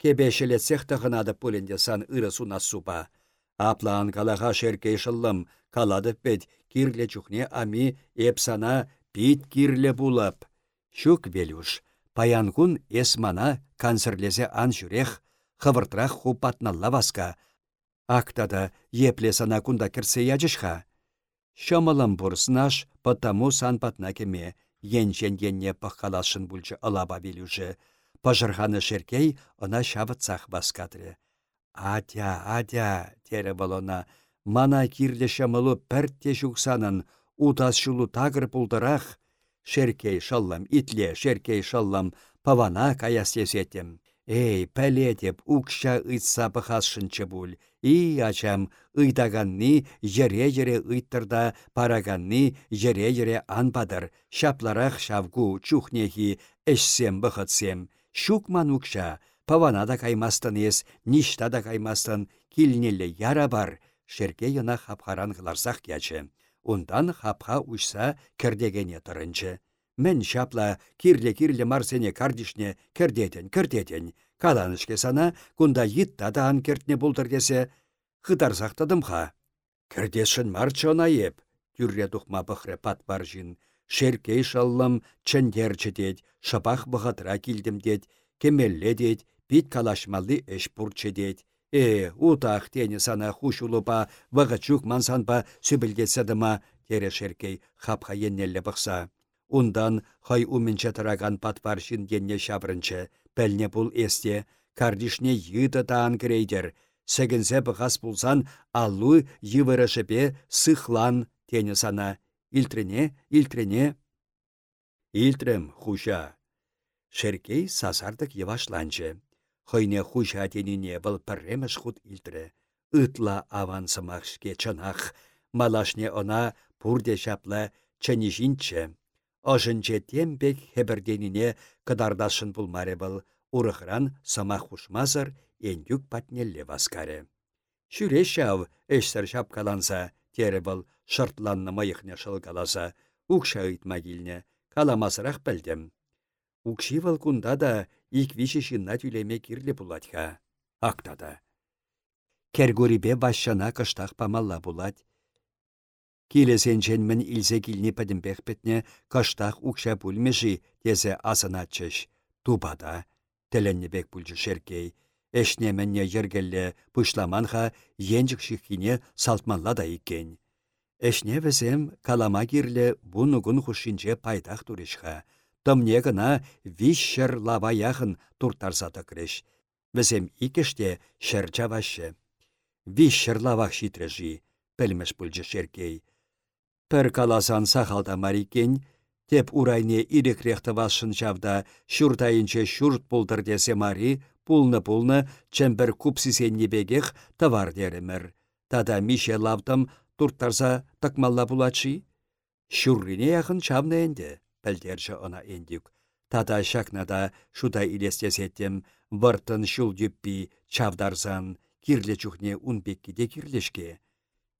Кебешелетсех тағынады пөленде сан үрі сунас супа. Аплан калаға шеркей шыллым, калады пет кирле чухне ами эпсана пит кирле булап. Шук велюш, Паянгун эсмана канцерлезе ан жүрех, хывыртрах хупатналла васка. Актада епле сана кунда кірсе яжышха. Шамалам бұрсынаш, потому сан патна кеме, енжен енне пахкалашын ылаба білуші. Пажырханы шеркей ына шавыцах баскадры. Адя, адя, тере балона, мана кирлі шамылу пәртте жүксанын, утас шулу тагыр пулдырах. Шеркей итле, шеркей шаллам, павана каяс есетем. Эй, пәле деп, укша ыйтса бұхасшынчы бүл. И ачам, ыйдаганны ере-ере ыйттырда, параганны ере-ере анпадыр. Шапларах шавгу, чухнехи, эшсем бұхытсем. Шукман укша, павана да каймастын ес, ништа да каймастын, яра бар. Шерке йына хапхаран кячы. Ундан хапха ұшса кірдегене тұрынчы. Мен шапла кирле-кирле марсене кардишне кердетен, кердетен. Каланышке сана, кунда йытта даан кертне булдыр десе, хытарсақтадым ха. Кердешін марчона еп, тюрре тухма бұхры пат баржин. Шеркей шаллым чендер дед, шапах килдім дед, кемелле дед, бит калашмалды эш бурчы дед. Э, утах тені сана хуш улупа, вағычук мансанпа сүбілгетсадыма, тере шеркей хапха еннелле бұқса. Ундан хай умменнче тараган патпаршин енне шабрынчы, пәлне пул эсте, кардишне йыты таан крейдер, сәгінсе бұғас пулсан аллу йывырышыпе сыхлан тені сана. Илтрене, илтрене. Илтрем, хуша. Шеркей сасардық евашланчы. Хойне тенине бұл пірреміш худ илтре. Ытла авансымақшке чынақ. Малашне она пурде шапла чынишінчі. Ожынче тембек хебірденине кыдардашын пулмаре был, урықран сама хушмазыр ендюк патнелле васкаре. Шүре шав эшсір шапкаланса, тері был шыртланны майықне шылгаласа, укша келіне, каламасырақ білдім. Укши вал кунда да иквиші шынна түлеме кирлі буладьха. Актада. Кергурибе башшана кыштақ памалла булать, Килесенчен мін илсе килні пәдімбек бітне каштақ укша пульмеші тезе асынатчыш. Тупада, бек пульчы шеркей. Эшне мінне ергелле пышламанха енжік шихине салтманла да иккен. Эшне візем калама кирле бұнығын хушинче пайдақ туришха. Тымне гына вишшер лава яхын туртарсата креш. Візем икеште шер чавашы. Лавах шитрежи, пілмеш пульчы шеркей. Пір каласан сахалда марикен, теп урайне ирекрехті васшын жавда шүртайынче шүрт пулдыр десе мари, пулны-пулны чембір купсисенне бегех товар деремір. Тада мише лавдым турттарса такмалла булачи. Шүррине яхын чавны пәлдерші она эндюк. Тада шакнада шуда илестесеттем, выртын шул дүппи чавдарзан, кирле чухне унбекки де кирлешке.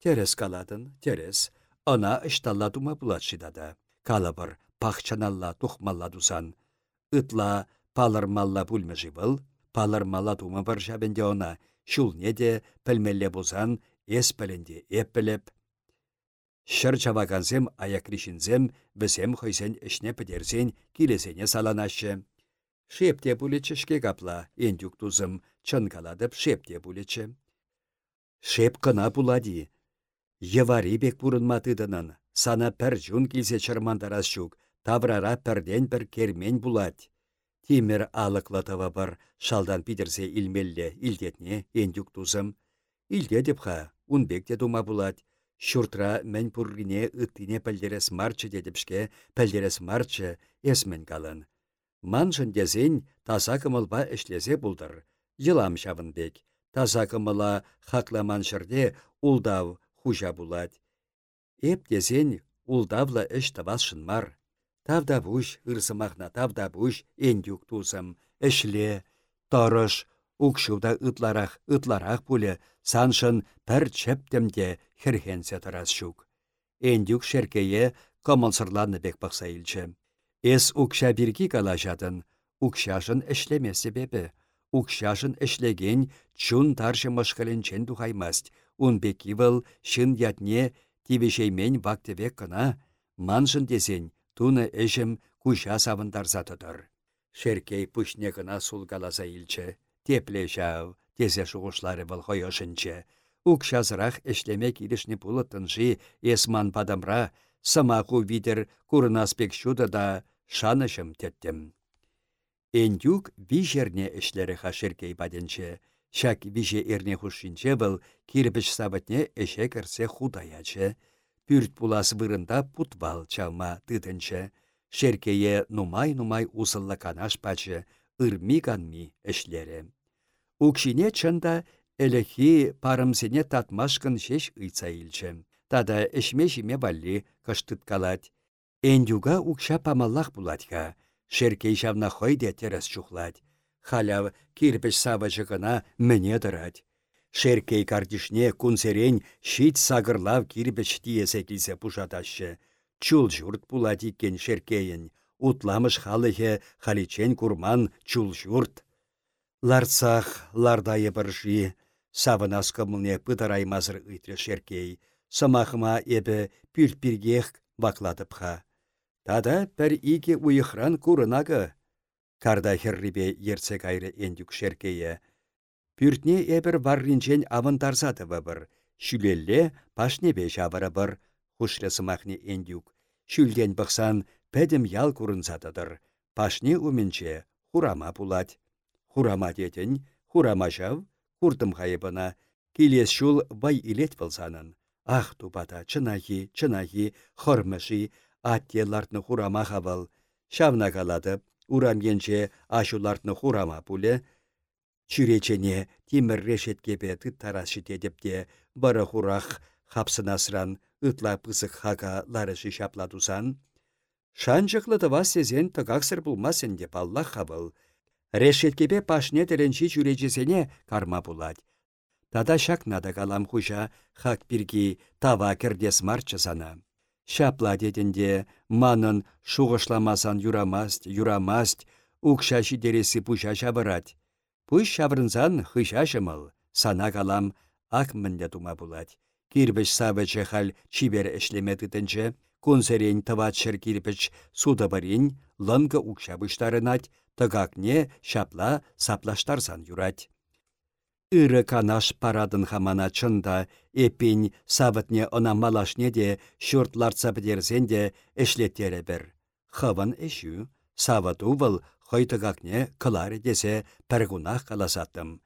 Терес каладын, терес. Ана ышталла тума булатшидада. Калабыр пахчаналла тухмалла тусан. Ытла палырмалла пульмежи был, палырмалла тума бір жабенде она, шул неде пілмелле бузан, ес пілінде еппіліп. Шыр чавагансем аякришінзем, бізем хойсен ішне пітерсен, килесене саланашы. Шепте пулечішке капла, ендюк тузым, чынкаладып шепте пулечі. Шеп кына пулади, Евари бек пурынматыдынын, сана пір жүн келсе чырмандарас жүк, таврара пірден бір кермен булать. Тимір алықлатыва бір шалдан пидірсе илмелле илдетне ендюк тузым. Илде деп ха, унбек де дума булать. Шуртра мен пуррине ыттине пәлдерес марчы дедіпшке, пәлдерес марчы есмен калын. Маншын дезен таза кымылба эшлезе булдыр. Йылам бек. Таза кымыла хакламан шырде улдав хужа булать. Эп десен улдавла эш тавасшын мар. Тавда буш, ырсымахна тавда буш, эндюк тусым, эшле, тарыш, укшуда ытларах, ытларах пуле, саншын пір чептемде хірхенсе тарас шук. Эндюк шеркее комылсырланы бек бақса илчі. Эс укша біргі калажадын, укшашын эшлемесі бебі. Укшашын эшлеген чун таршы мышкаленчен тухаймаст, Унбеки вăл çын ятне тивешеймен вактевек кына, маншын десен, туны эшем куша тұтыр. Шеркей пүшне кына сулгаласа илчче, тепле çав, тесе шуғышлары вăл хойошынче. Ук килешне пулы тынши эсман падамра, самаху видер курынаспек шуда да шанышым теттім. Эндюк вижерне эшлері хашеркей баденче. Шак виже эрне хушинче был кирпіш сабытне эше кірсе худаячы. Пүрт булас вырында путвал чалма тытынче. Шеркее нумай-нумай усылла канаш ырми канми эшлері. Укшине чында әліхи парымсене татмашкын шеш ыйца илчі. Тада эшме жиме балли кыштыт калать. Эндюга укша памаллах буладьха. Шеркей шавна хойде терес чухлать. Халяв кирпіш савачы гына мене дырать. Шеркей кардишне кунсерен щит сагырлав кирпіш тиесе килсе пушаташы. Чул журт пулать иккен. Утламыш халыхе халичен курман чул журт. Ларцах лардайы біржи, савын аскымылне пыдараймазыр ыйтры шеркей. Самахыма эбі вакладыпха. Тада пір иге уйықран курынагы. Карда херрибе ерце кайры ендюк шеркейе. Пүртне эбір варринчен авантарзады выбыр. Шүлелле пашнебе жавыры бір. Хушры сымахне ендюк. Шүлден бұқсан пәдім ял курынзадыдыр. Пашне уменче хурама пулать. Хурама детін, хурама жав, куртым. Келес шул бай илет болсанын. Ах тупата, чынахи, чынахи, хормыши, атте лартны хурама хавал. Шавна каладып, урам енче ашулартны хурама пуле. Чүречене тимір решеткепе тыттарашы тедепте бары хурах хапсынасран ытла пысық хака ларышы шапладусан. Шанчықлы тыва сезен тыгақсыр булмасын деп Аллах хабыл. Решеткепе пашне тірінші чүречесене карма булать. Тада шакнада калам хужа хак пирги тава кердес марчысана. Шапла дедінде манын шуғышламасан юрамаст, юрамаст, укша шидересі пуша шабырат. Пуш шабырынзан хыша жымыл, сана калам ак мінді тума булать. Кирбіш савычы хал чибер тытынчы, кунсерен тыватшыр кирпіч суда барин, лынғы укша бұштарынат, тыгакне шапла саплаштарсан юрать. Үрі канаш парадын хамана чында, эпин савытне она малашне де шуртларца бідерзен де эшлеттері бір. Хаван эшу, сават увыл хойтыгакне кылары десе пәргунах каласаттым.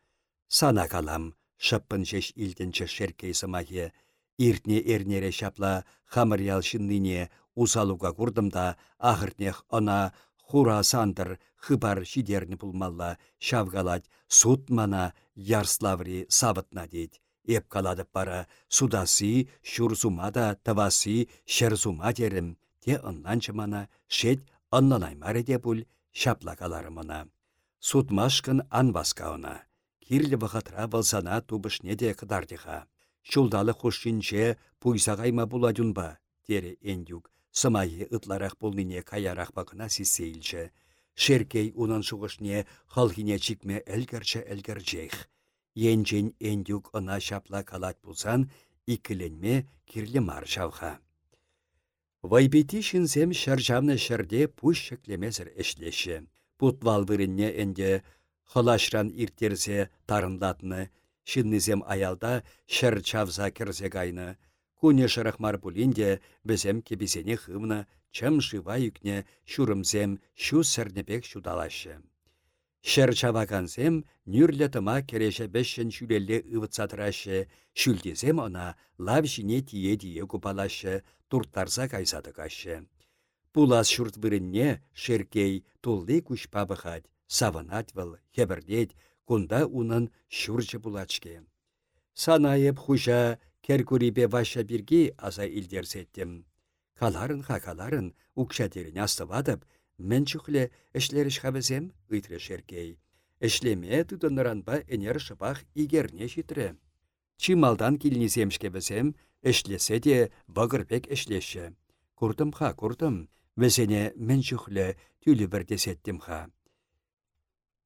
Сана калам, шыппын жеш илденчі шеркей сымахе, иртне эрнере шапла хамыр ялшынныне усалуға курдымда, ахыртнех она хура сандыр хыбар шидерні пулмалла шавгалать суд мана ярславри сабытна дейд. Эп каладып бара судасы, шурсума да тавасы, шерсума дерім. Те ыннан мана шет ыннанаймары де бұл шапла каларымына. Судмашкын анбаскауна. Кирлі вғытра болсана тубышне де. Шулдалы хушинче пуйсағайма буладюнба, тере эндюк. Сымайы ытларақ болныне каярақ бақына сисейлчі. Шеркей унан шуғышне халхине чикме әлгірчі әлгірчех. Енчен эндюк ына шапла калат бұлсан, икіленме кирлі мар жауға. Вайбети шинсем шаржавны шырде пуш шеклемезір эшлеші. Путвал вырынне энде халашран иртерсе тарындатны, шиннізем аялда шыр чавза кірзе гайны. Куне шырахмар пулинде бізем кебезене хымна чым шыва юкне шурымзем шу сәрнепек шудалашы. Шәр чавакансем нүрлі тыма кереше бәшшін шүлелі ұвытсатырашы, шүлдезем она лав жіне тие-тие купалашы, турттарса кайсады кашы. Пулас шүрт вырынне шеркей тулды күш пабыхать, саванат выл, хебірдет, кунда унын шүрчі булачке. Санайып хужа керкурипе ваша бірге аза илдерсеттім. Каларын ха каларын укшатерін астывадып, мен чухле эшлеріш хавызем ыйтры шеркей. Эшлеме ба энер шыпах игерне житре. Чималдан килниземшке бізем, эшлесе де бағырбек эшлеші. Куртым ха, куртым, візене мен чухле бірдесеттім ха.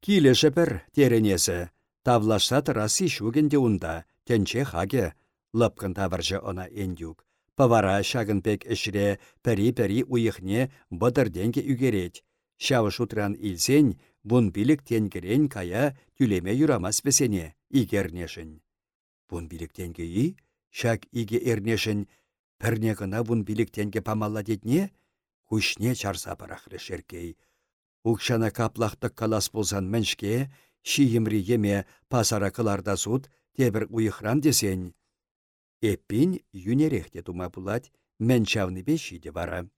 Килі жіпір теренесі, тавлашса раси шугенде унда, тенче хаге, лыпкын таваржы она эндюк. Павара шагынпек ішіре пәрі-пәрі уйықне бұдырденге үгерет. Шавы шутран илсен, бұн білік тенгерен кая түлеме юрамас бесене, игернешін. Бұн білік тенгеи, шак иге ернешін, Пірне гына вун биліктенге памалла детне, күшне чарса барахры шеркей. Укшана каплақтық калас болсан мәншке, шиемри еме пасара кыларда суд, тебір уйықран десен. Эппин юнерехте тума булать, мен чавны бешиде бара.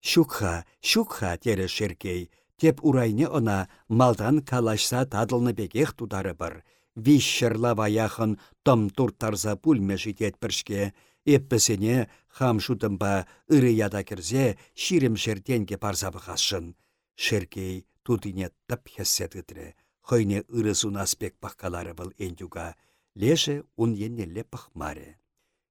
Шукха, шукха тере шеркей, теп урайне она малдан калашса тадылны бекех тудары бір. Виш шырла ваяхын том туртарза пульме житет піршке, эппісене хам шутымба ыры яда кірзе ширім шертенге парзабы қасшын. Шеркей тудине тып хессет үтірі, хойне ырысун аспек паққалары бұл эндюга, леше ун еннелле пахмаре.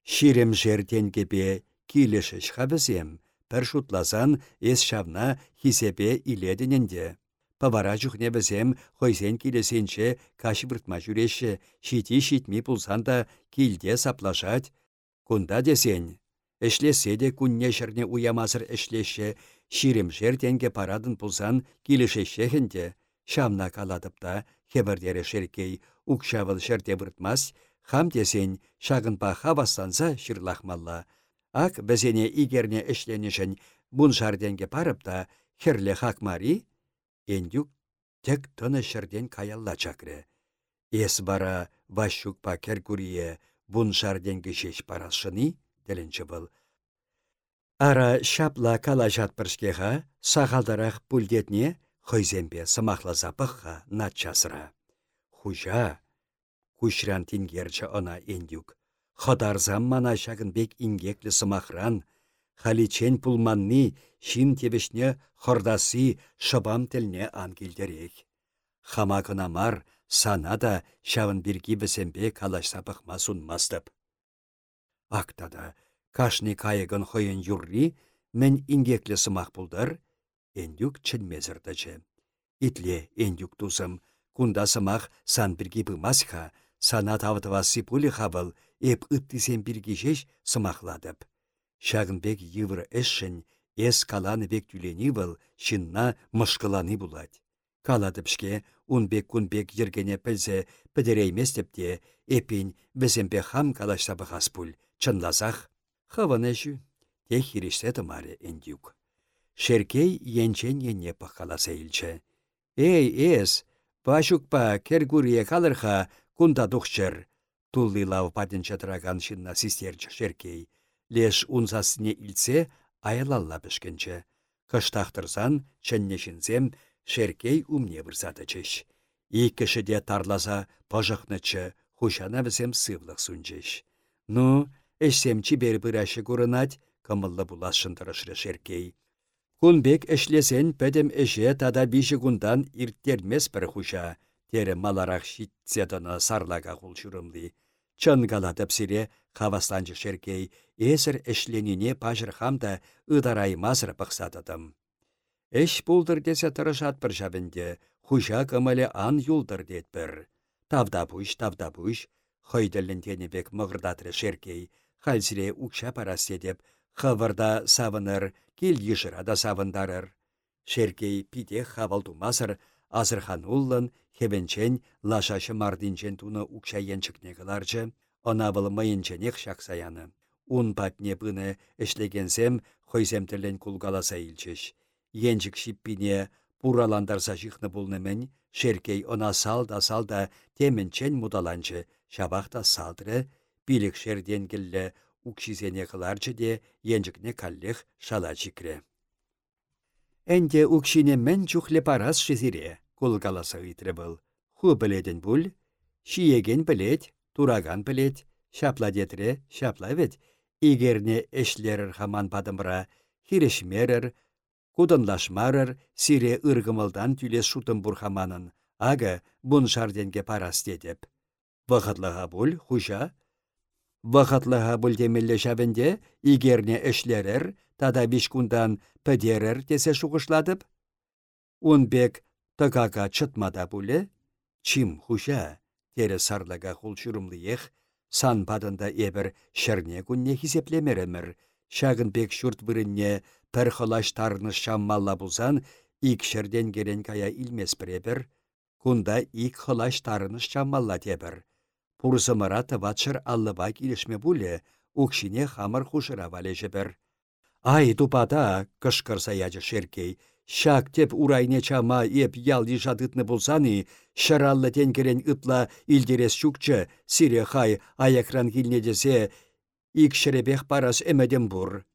Ширем жерден кепе килеші шхабызем, пір шутласан ес шавна хисепе иледінінде. Павара жүхне бізем хойсен килесенче каш выртма жүреші, шити шитми пулсанда килде саплашать. Кунда десен, Эшлесе де күнне уямасыр эшлеше, ширем жерденге парадын пулсан килешешехінде, шамна каладыпта, хебірдері шеркей укшавыл шерте выртмас, хам тесен шағынпа хавастанса шырлахмалла. Ак бізене игерне ішленешін бұн шарденге парыпта, херле хакмари, ендюк тек тыны шырден каялла чакры. Ес бара вашшукпа кергурие бұн шарденге шеш парасшыни, деленчі бұл. Ара шапла кала жатпыршкеға, сағалдарақ пульдетне, хойзембе сымақла запыққа начасыра. Хужа, кушран тингерчі она ендюк. Ходарзам мана шагын бек ингеклі сымахран, халичен пулманни шин тебешне хордасы шыбам тілне ангелдерек. Хама мар, сана да шавын біргі бізембе калашса бұқма сунмастып. Актада, кашни кайығын хойын юрри, мен ингеклі сымақ бұлдар, ендюк чынмезірдачы. Итле ендюк тузым, Кунда сымақ сан бірге бұмасқа, сана тавытывасы пулі хабыл, еп үттісен бірге жеш сымақладып. Шағынбек евр әшін, эс каланы бек түлені бұл, шынна мұшқыланы бұлад. Каладыпшке, унбек кунбек ергене пілзе підіреймес депте, эпин бізімбе хам калашса бұғас пул, чынлазақ. Хаван әші, те хирішсе тымаре эндюк. Шеркей енчен ене пақаласа илчі. Эй, эс, Пашукпа кергурие калырха кунда тухчыр. Тулли лав паден чатраган шинна шеркей. Леш унсасыне илсе аялалла бішкенче. Кыштақтырсан чәннешінзем шеркей умне чеш. Ик де тарласа хушана бізем сывлық. Ну, эшсемчи бер бұрашы көрінат, кымыллы булашындырышры шеркей. Кунбек эшлесен пәдем эше тада биші күндан ирттермес бір хуша, тере маларақ шитседіні сарлага құлшырымды. Чын галадып сире хавастанчы шеркей, эсір эшленіне пажырхамда ыдараймазыр пықсадыдым. Эш пулдыр десе тұрышат бір жабінде, хуша кымылы ан юлдыр дед бір. Тавда бұш, тавда бұш, хойділін тенебек мұғырдатры шеркей, халсіре укша парас хывырда савыныр кел ешіра савындарыр. Шеркей пите хавалдумасыр, азырхан уллын, хебенчен лашашы мардинчен туны укшайенчікне кыларчы, она был майынченех шақсаяны. Ун патне пыны эшлегенсем хойземтілен кулгаласа илчеш. Енчік шиппине пураландарса жихны булнымен, шеркей она салда салда теменчен мудаланчы, шабақта салдыры, билік шерден келі укшизене кыларчы де енжікне каллех шала чикре. Энде укшине мен чухле парас шизире, кулгаласа ыйтры был. Ху біледін бұл, шиеген білет, тураган білет, шапла детре, шапла вет, игерне эшлерір хаман падымра, хирешмерір, кудынлашмарыр, сире ыргымылдан түлес шутым бурхаманын, ага бұн шарденге парас дедеп. Вақытлыға бұл, хужа, Вақытлыға бүлдемелі шабінде игерне эшлерер, тада биш күндан пәдерер тесе шуғышладып. Унбек тăкака чытмада бұлі, чим хұжа, сарлага хулшурымлы ех, сан падында эбір шырне күнне хисеплемеремір. бек шүрт бірінне пір хылаш тарны шаммалла бұлсан, ик шырден керен кая илмес біребір, ик хылаш тарны шаммалла тебір. Пурсымыра тыватшыр аллыба килешме буле, укшине хамыр хушыра валеже бір. Ай тупата, кышкырса ячы шеркей, Шак теп урайне чама еп ял жадытны булсаны, шараллы тенгерен ытла илдерес чукчы, сире хай аякран килнедесе, ик шеребех парас эмедем бур.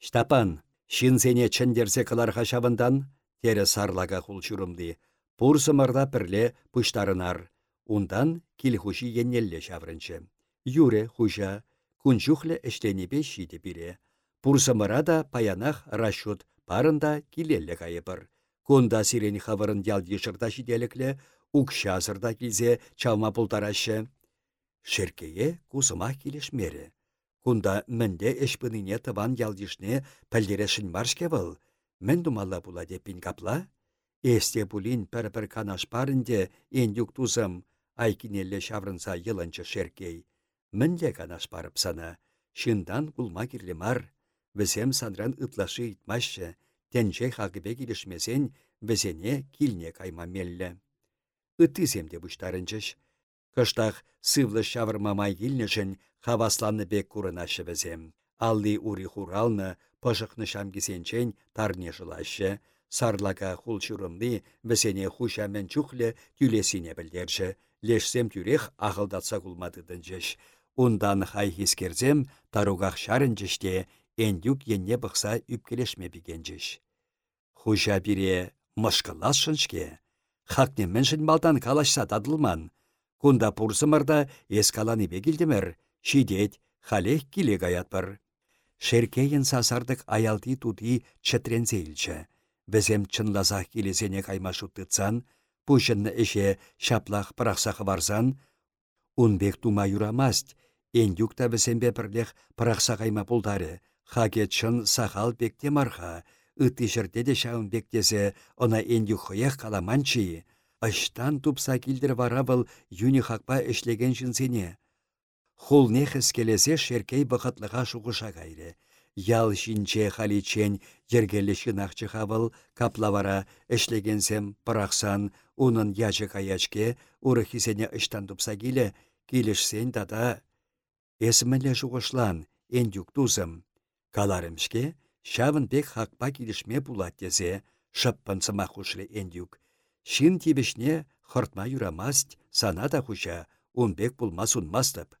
Штапан, шинсене чендерсе кыларға шавындан, тере сарлага хул чурымды. Пурсымырда пірле пыштарынар. Ундан килхуши еннелле шаврынчы. Юре хужа, күнчухле эштенебе шиде бире. Пурсымыра да паянах расчет парында килелле кайыпыр. Кунда сирен хавырын ял ешырда шиделіклі, укшасырда килзе чалма пултарашы. Шеркее кузыма килешмері. Кунда мінде эшпініне тыван ялдишне пәлдерешін маршке был. Мен думалла була депін капла. Эсте пулин пір-пір канаш парынде ен юк тузым, айкинелле шаврынса йылынчы шеркей. Мінде канаш парып сана, шындан кулма кирлі мар. Візем санран ытлашы итмашы, тенче хагыбе килешмесен, візене килне кайма меллі. Үттізем де бұштарынчыш. Кыштақ сывлы шавырмамай килнешін хавасланы бек курынашы візем. Алли ури хуралны, пыжықны шамгесенчен тарне жылашы. Сарлага хул чурымды візене хушамен чухле тюлесіне. Лешсем тюрех ағылдатса кулмадыдынчыш. Ундан хай хискерзем таругах шарынчыште эндюк енне бұқса үпкелешме бігенчіш. Хужа бире мышкыласшыншке. Хакне міншін балдан калашса тадылман. Кунда пурсымырда ескаланы бегілдімір, шидет, халех киле гаятпыр. Шеркейін сасардық аялти тути чытрензе илчі. Бізем чынлазақ келесене каймашу тыцан, пушынны эше шаплақ пырақсақы барзан, унбек тума юрамаст, эндюк та бізембе бірлех пырақса кайма пулдары, хаке чын сахал бекте марха, ытти жерде де шаун бектесе, она эндюк хоях каламанчи, Аштан тупса килдер вара был юни хакпа эшлеген жынсене. Хул нехес келесе шеркей бұқытлыға шуғыша кайры. Ял шинче халичен ергелі шынақчы хавыл каплавара эшлегенсем пырақсан унын яжы каячке урыхисене ыштан тупса келе, келешсен тата. Эсімілі шуғышлан, эндюк тузым. Каларымшке, шавын бек хакпа келішме булат дезе, шыппын сымақ эндюк. Шин тибешне хыртма юрамасть, сана да хуча, унбек булмас унмастып.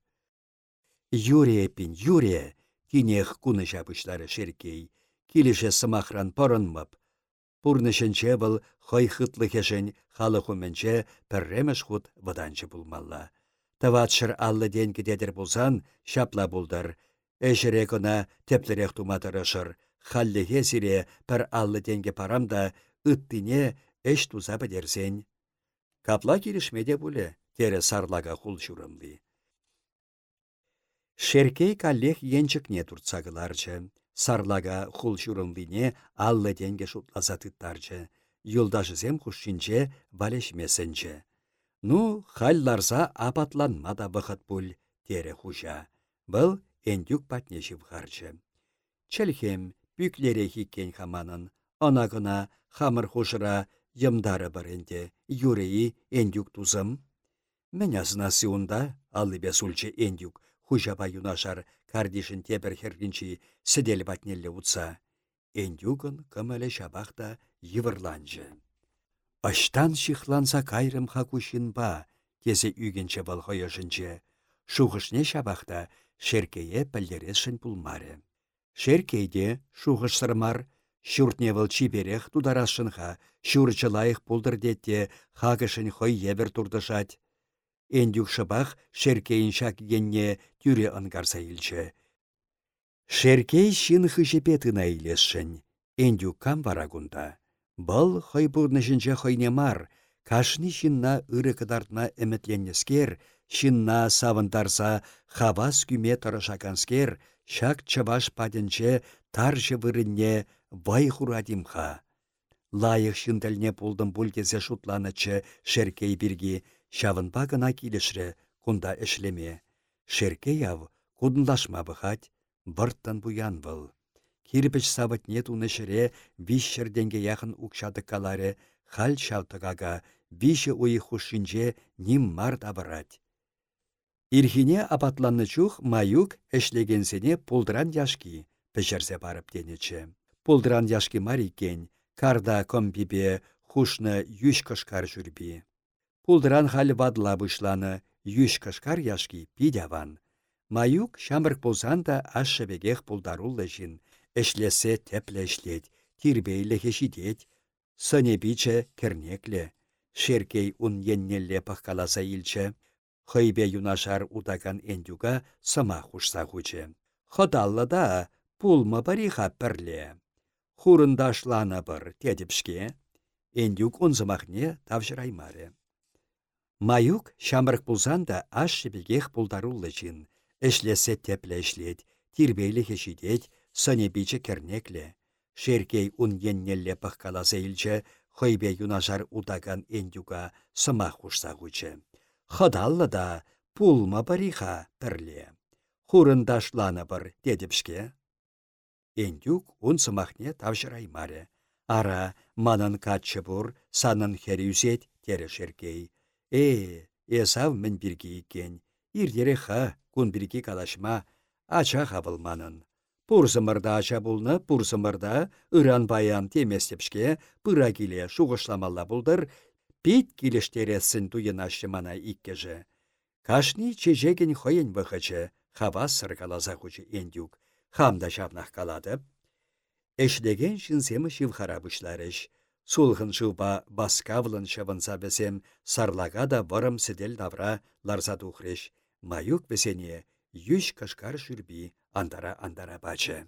Юре пин юре, кинех куны жабышлары шеркей, килеше сымахран порынмып. Пурнышынче был хой хытлы хешен халы хуменче пірремеш худ ваданчы булмалла. Таватшыр аллы ден кедедір булсан, шапла булдар. Эшере кына теплерек туматырышыр, халлы хесире пір аллы денге парамда, ыттине эш туза бідерсен. Капла келішмеде бұлі, тере сарлага хул шурымды. Шеркей каллех енчікне турцагыларчы. Сарлага хул шурымдыне аллы денге шутласа тыттарчы. Юлдашызем хушчинче валешмесенче. Ну, халларса апатланмада бұқыт бұл, тере хужа. Бұл эндюк патне живғарчы. Чәлхем, бүклере хиккен хаманын, анағына хамыр хушыра Йымдары баренде, юреи эндюк тузым. Меня знасы унда, аллыбе сульче эндюк, хужаба юнашар, кардишін тебір хергінчі сідел батнелі ұтса. Эндюкын кымылы шабақта йывырланжы. Аштан шихланса кайрым хакушин ба, тезе үйгенче был хойышынче. Шуғышне шабақта шеркее пілдересшін пулмары. Шеркейде шуғыш сырмар, Шүртне вăл чиперех тударашшынха, çурчы лайық пулдыр детте, хагышын хой ебір турдышать. Эндюк шеркейін шак енне тюре ынгарса илчче. Шеркей шин хышепе тына илесшін. Эндюк кам варагунда. Бұл хой бурнышынче хойне мар, кашни шинна ыры кыдартна эметленнескер, шинна савындарса хавас күме тұрышаканскер, шак чабаш паденче таржы вырынне вай хурадимха. Лайық шынділне пулдым бүлгезе шутланычы шеркей бірге, шавынпа гына килешрі кунда эшлеме. Шеркей ав кудынлашма бұхать, бұрттан буян был. Кирпіч савытне тунышыре вишшерденге яхын укшады каларе, хал шавтығага, виші уйы хушинже ним мар табырать. Ирхине апатланны чух маюк эшлегенсене пулдран яшки пӹчерсе барып денече. Пулдран яшки марикен, карда комбибе хушны юш кышкар. Пулдран халі вадла бұшланы, юш кышкар яшки пидяван. Маюк шамырк пулсан да ашшывегех пулдаруллы жин, эшлесе тепле эшлет, тирбейлі хешидет, сыне кернекле. Шеркей ун еннелле пахкаласа илче, хыйбе юнашар удаган эндюга сама хушса хуче. Ходалла да пулма бариха пірле. Хурындашлана бір тедіпшке, эндюк унзымахне тавжыраймаре. Маюк шамырк пулсан да аш шебегех пулдаруллы жин, эшлесе тепле эшлет, тирбейлі хешидет, сыне биче кернекле. Шеркей ун еннелле пахкаласа илче, хыйбе юнашар удаган эндюга сама хушса хуче. Хыдаллы да пулма бариха пірле. Хурындашлана бір дедіпшке. Эндюк ун сымахне тавжыраймаре. Ара манын катчы бур, санын херюзет тере шеркей. Э, эсав мін бірге екен. Ирдере ха, кун бірге калашма, ача хабылманын. Пурсымырда ача булны, пурсымырда ыран баям теместепшке, пыра келе шуғышламалла булдыр, пит келештересін туйын ашымана иккежі. Кашни чежеген хойын бұқычы, хава сыргалаза хучы ендюк, хамда жавнақ калады. Эшлеген шинсемі шивхара бұшларыш. Сулхын жуба баскавлын шавынса бесем сарлага да варым сидел давра ларса тухреш. Маюк бесене юш кашкар жүрби андара-андара бачы.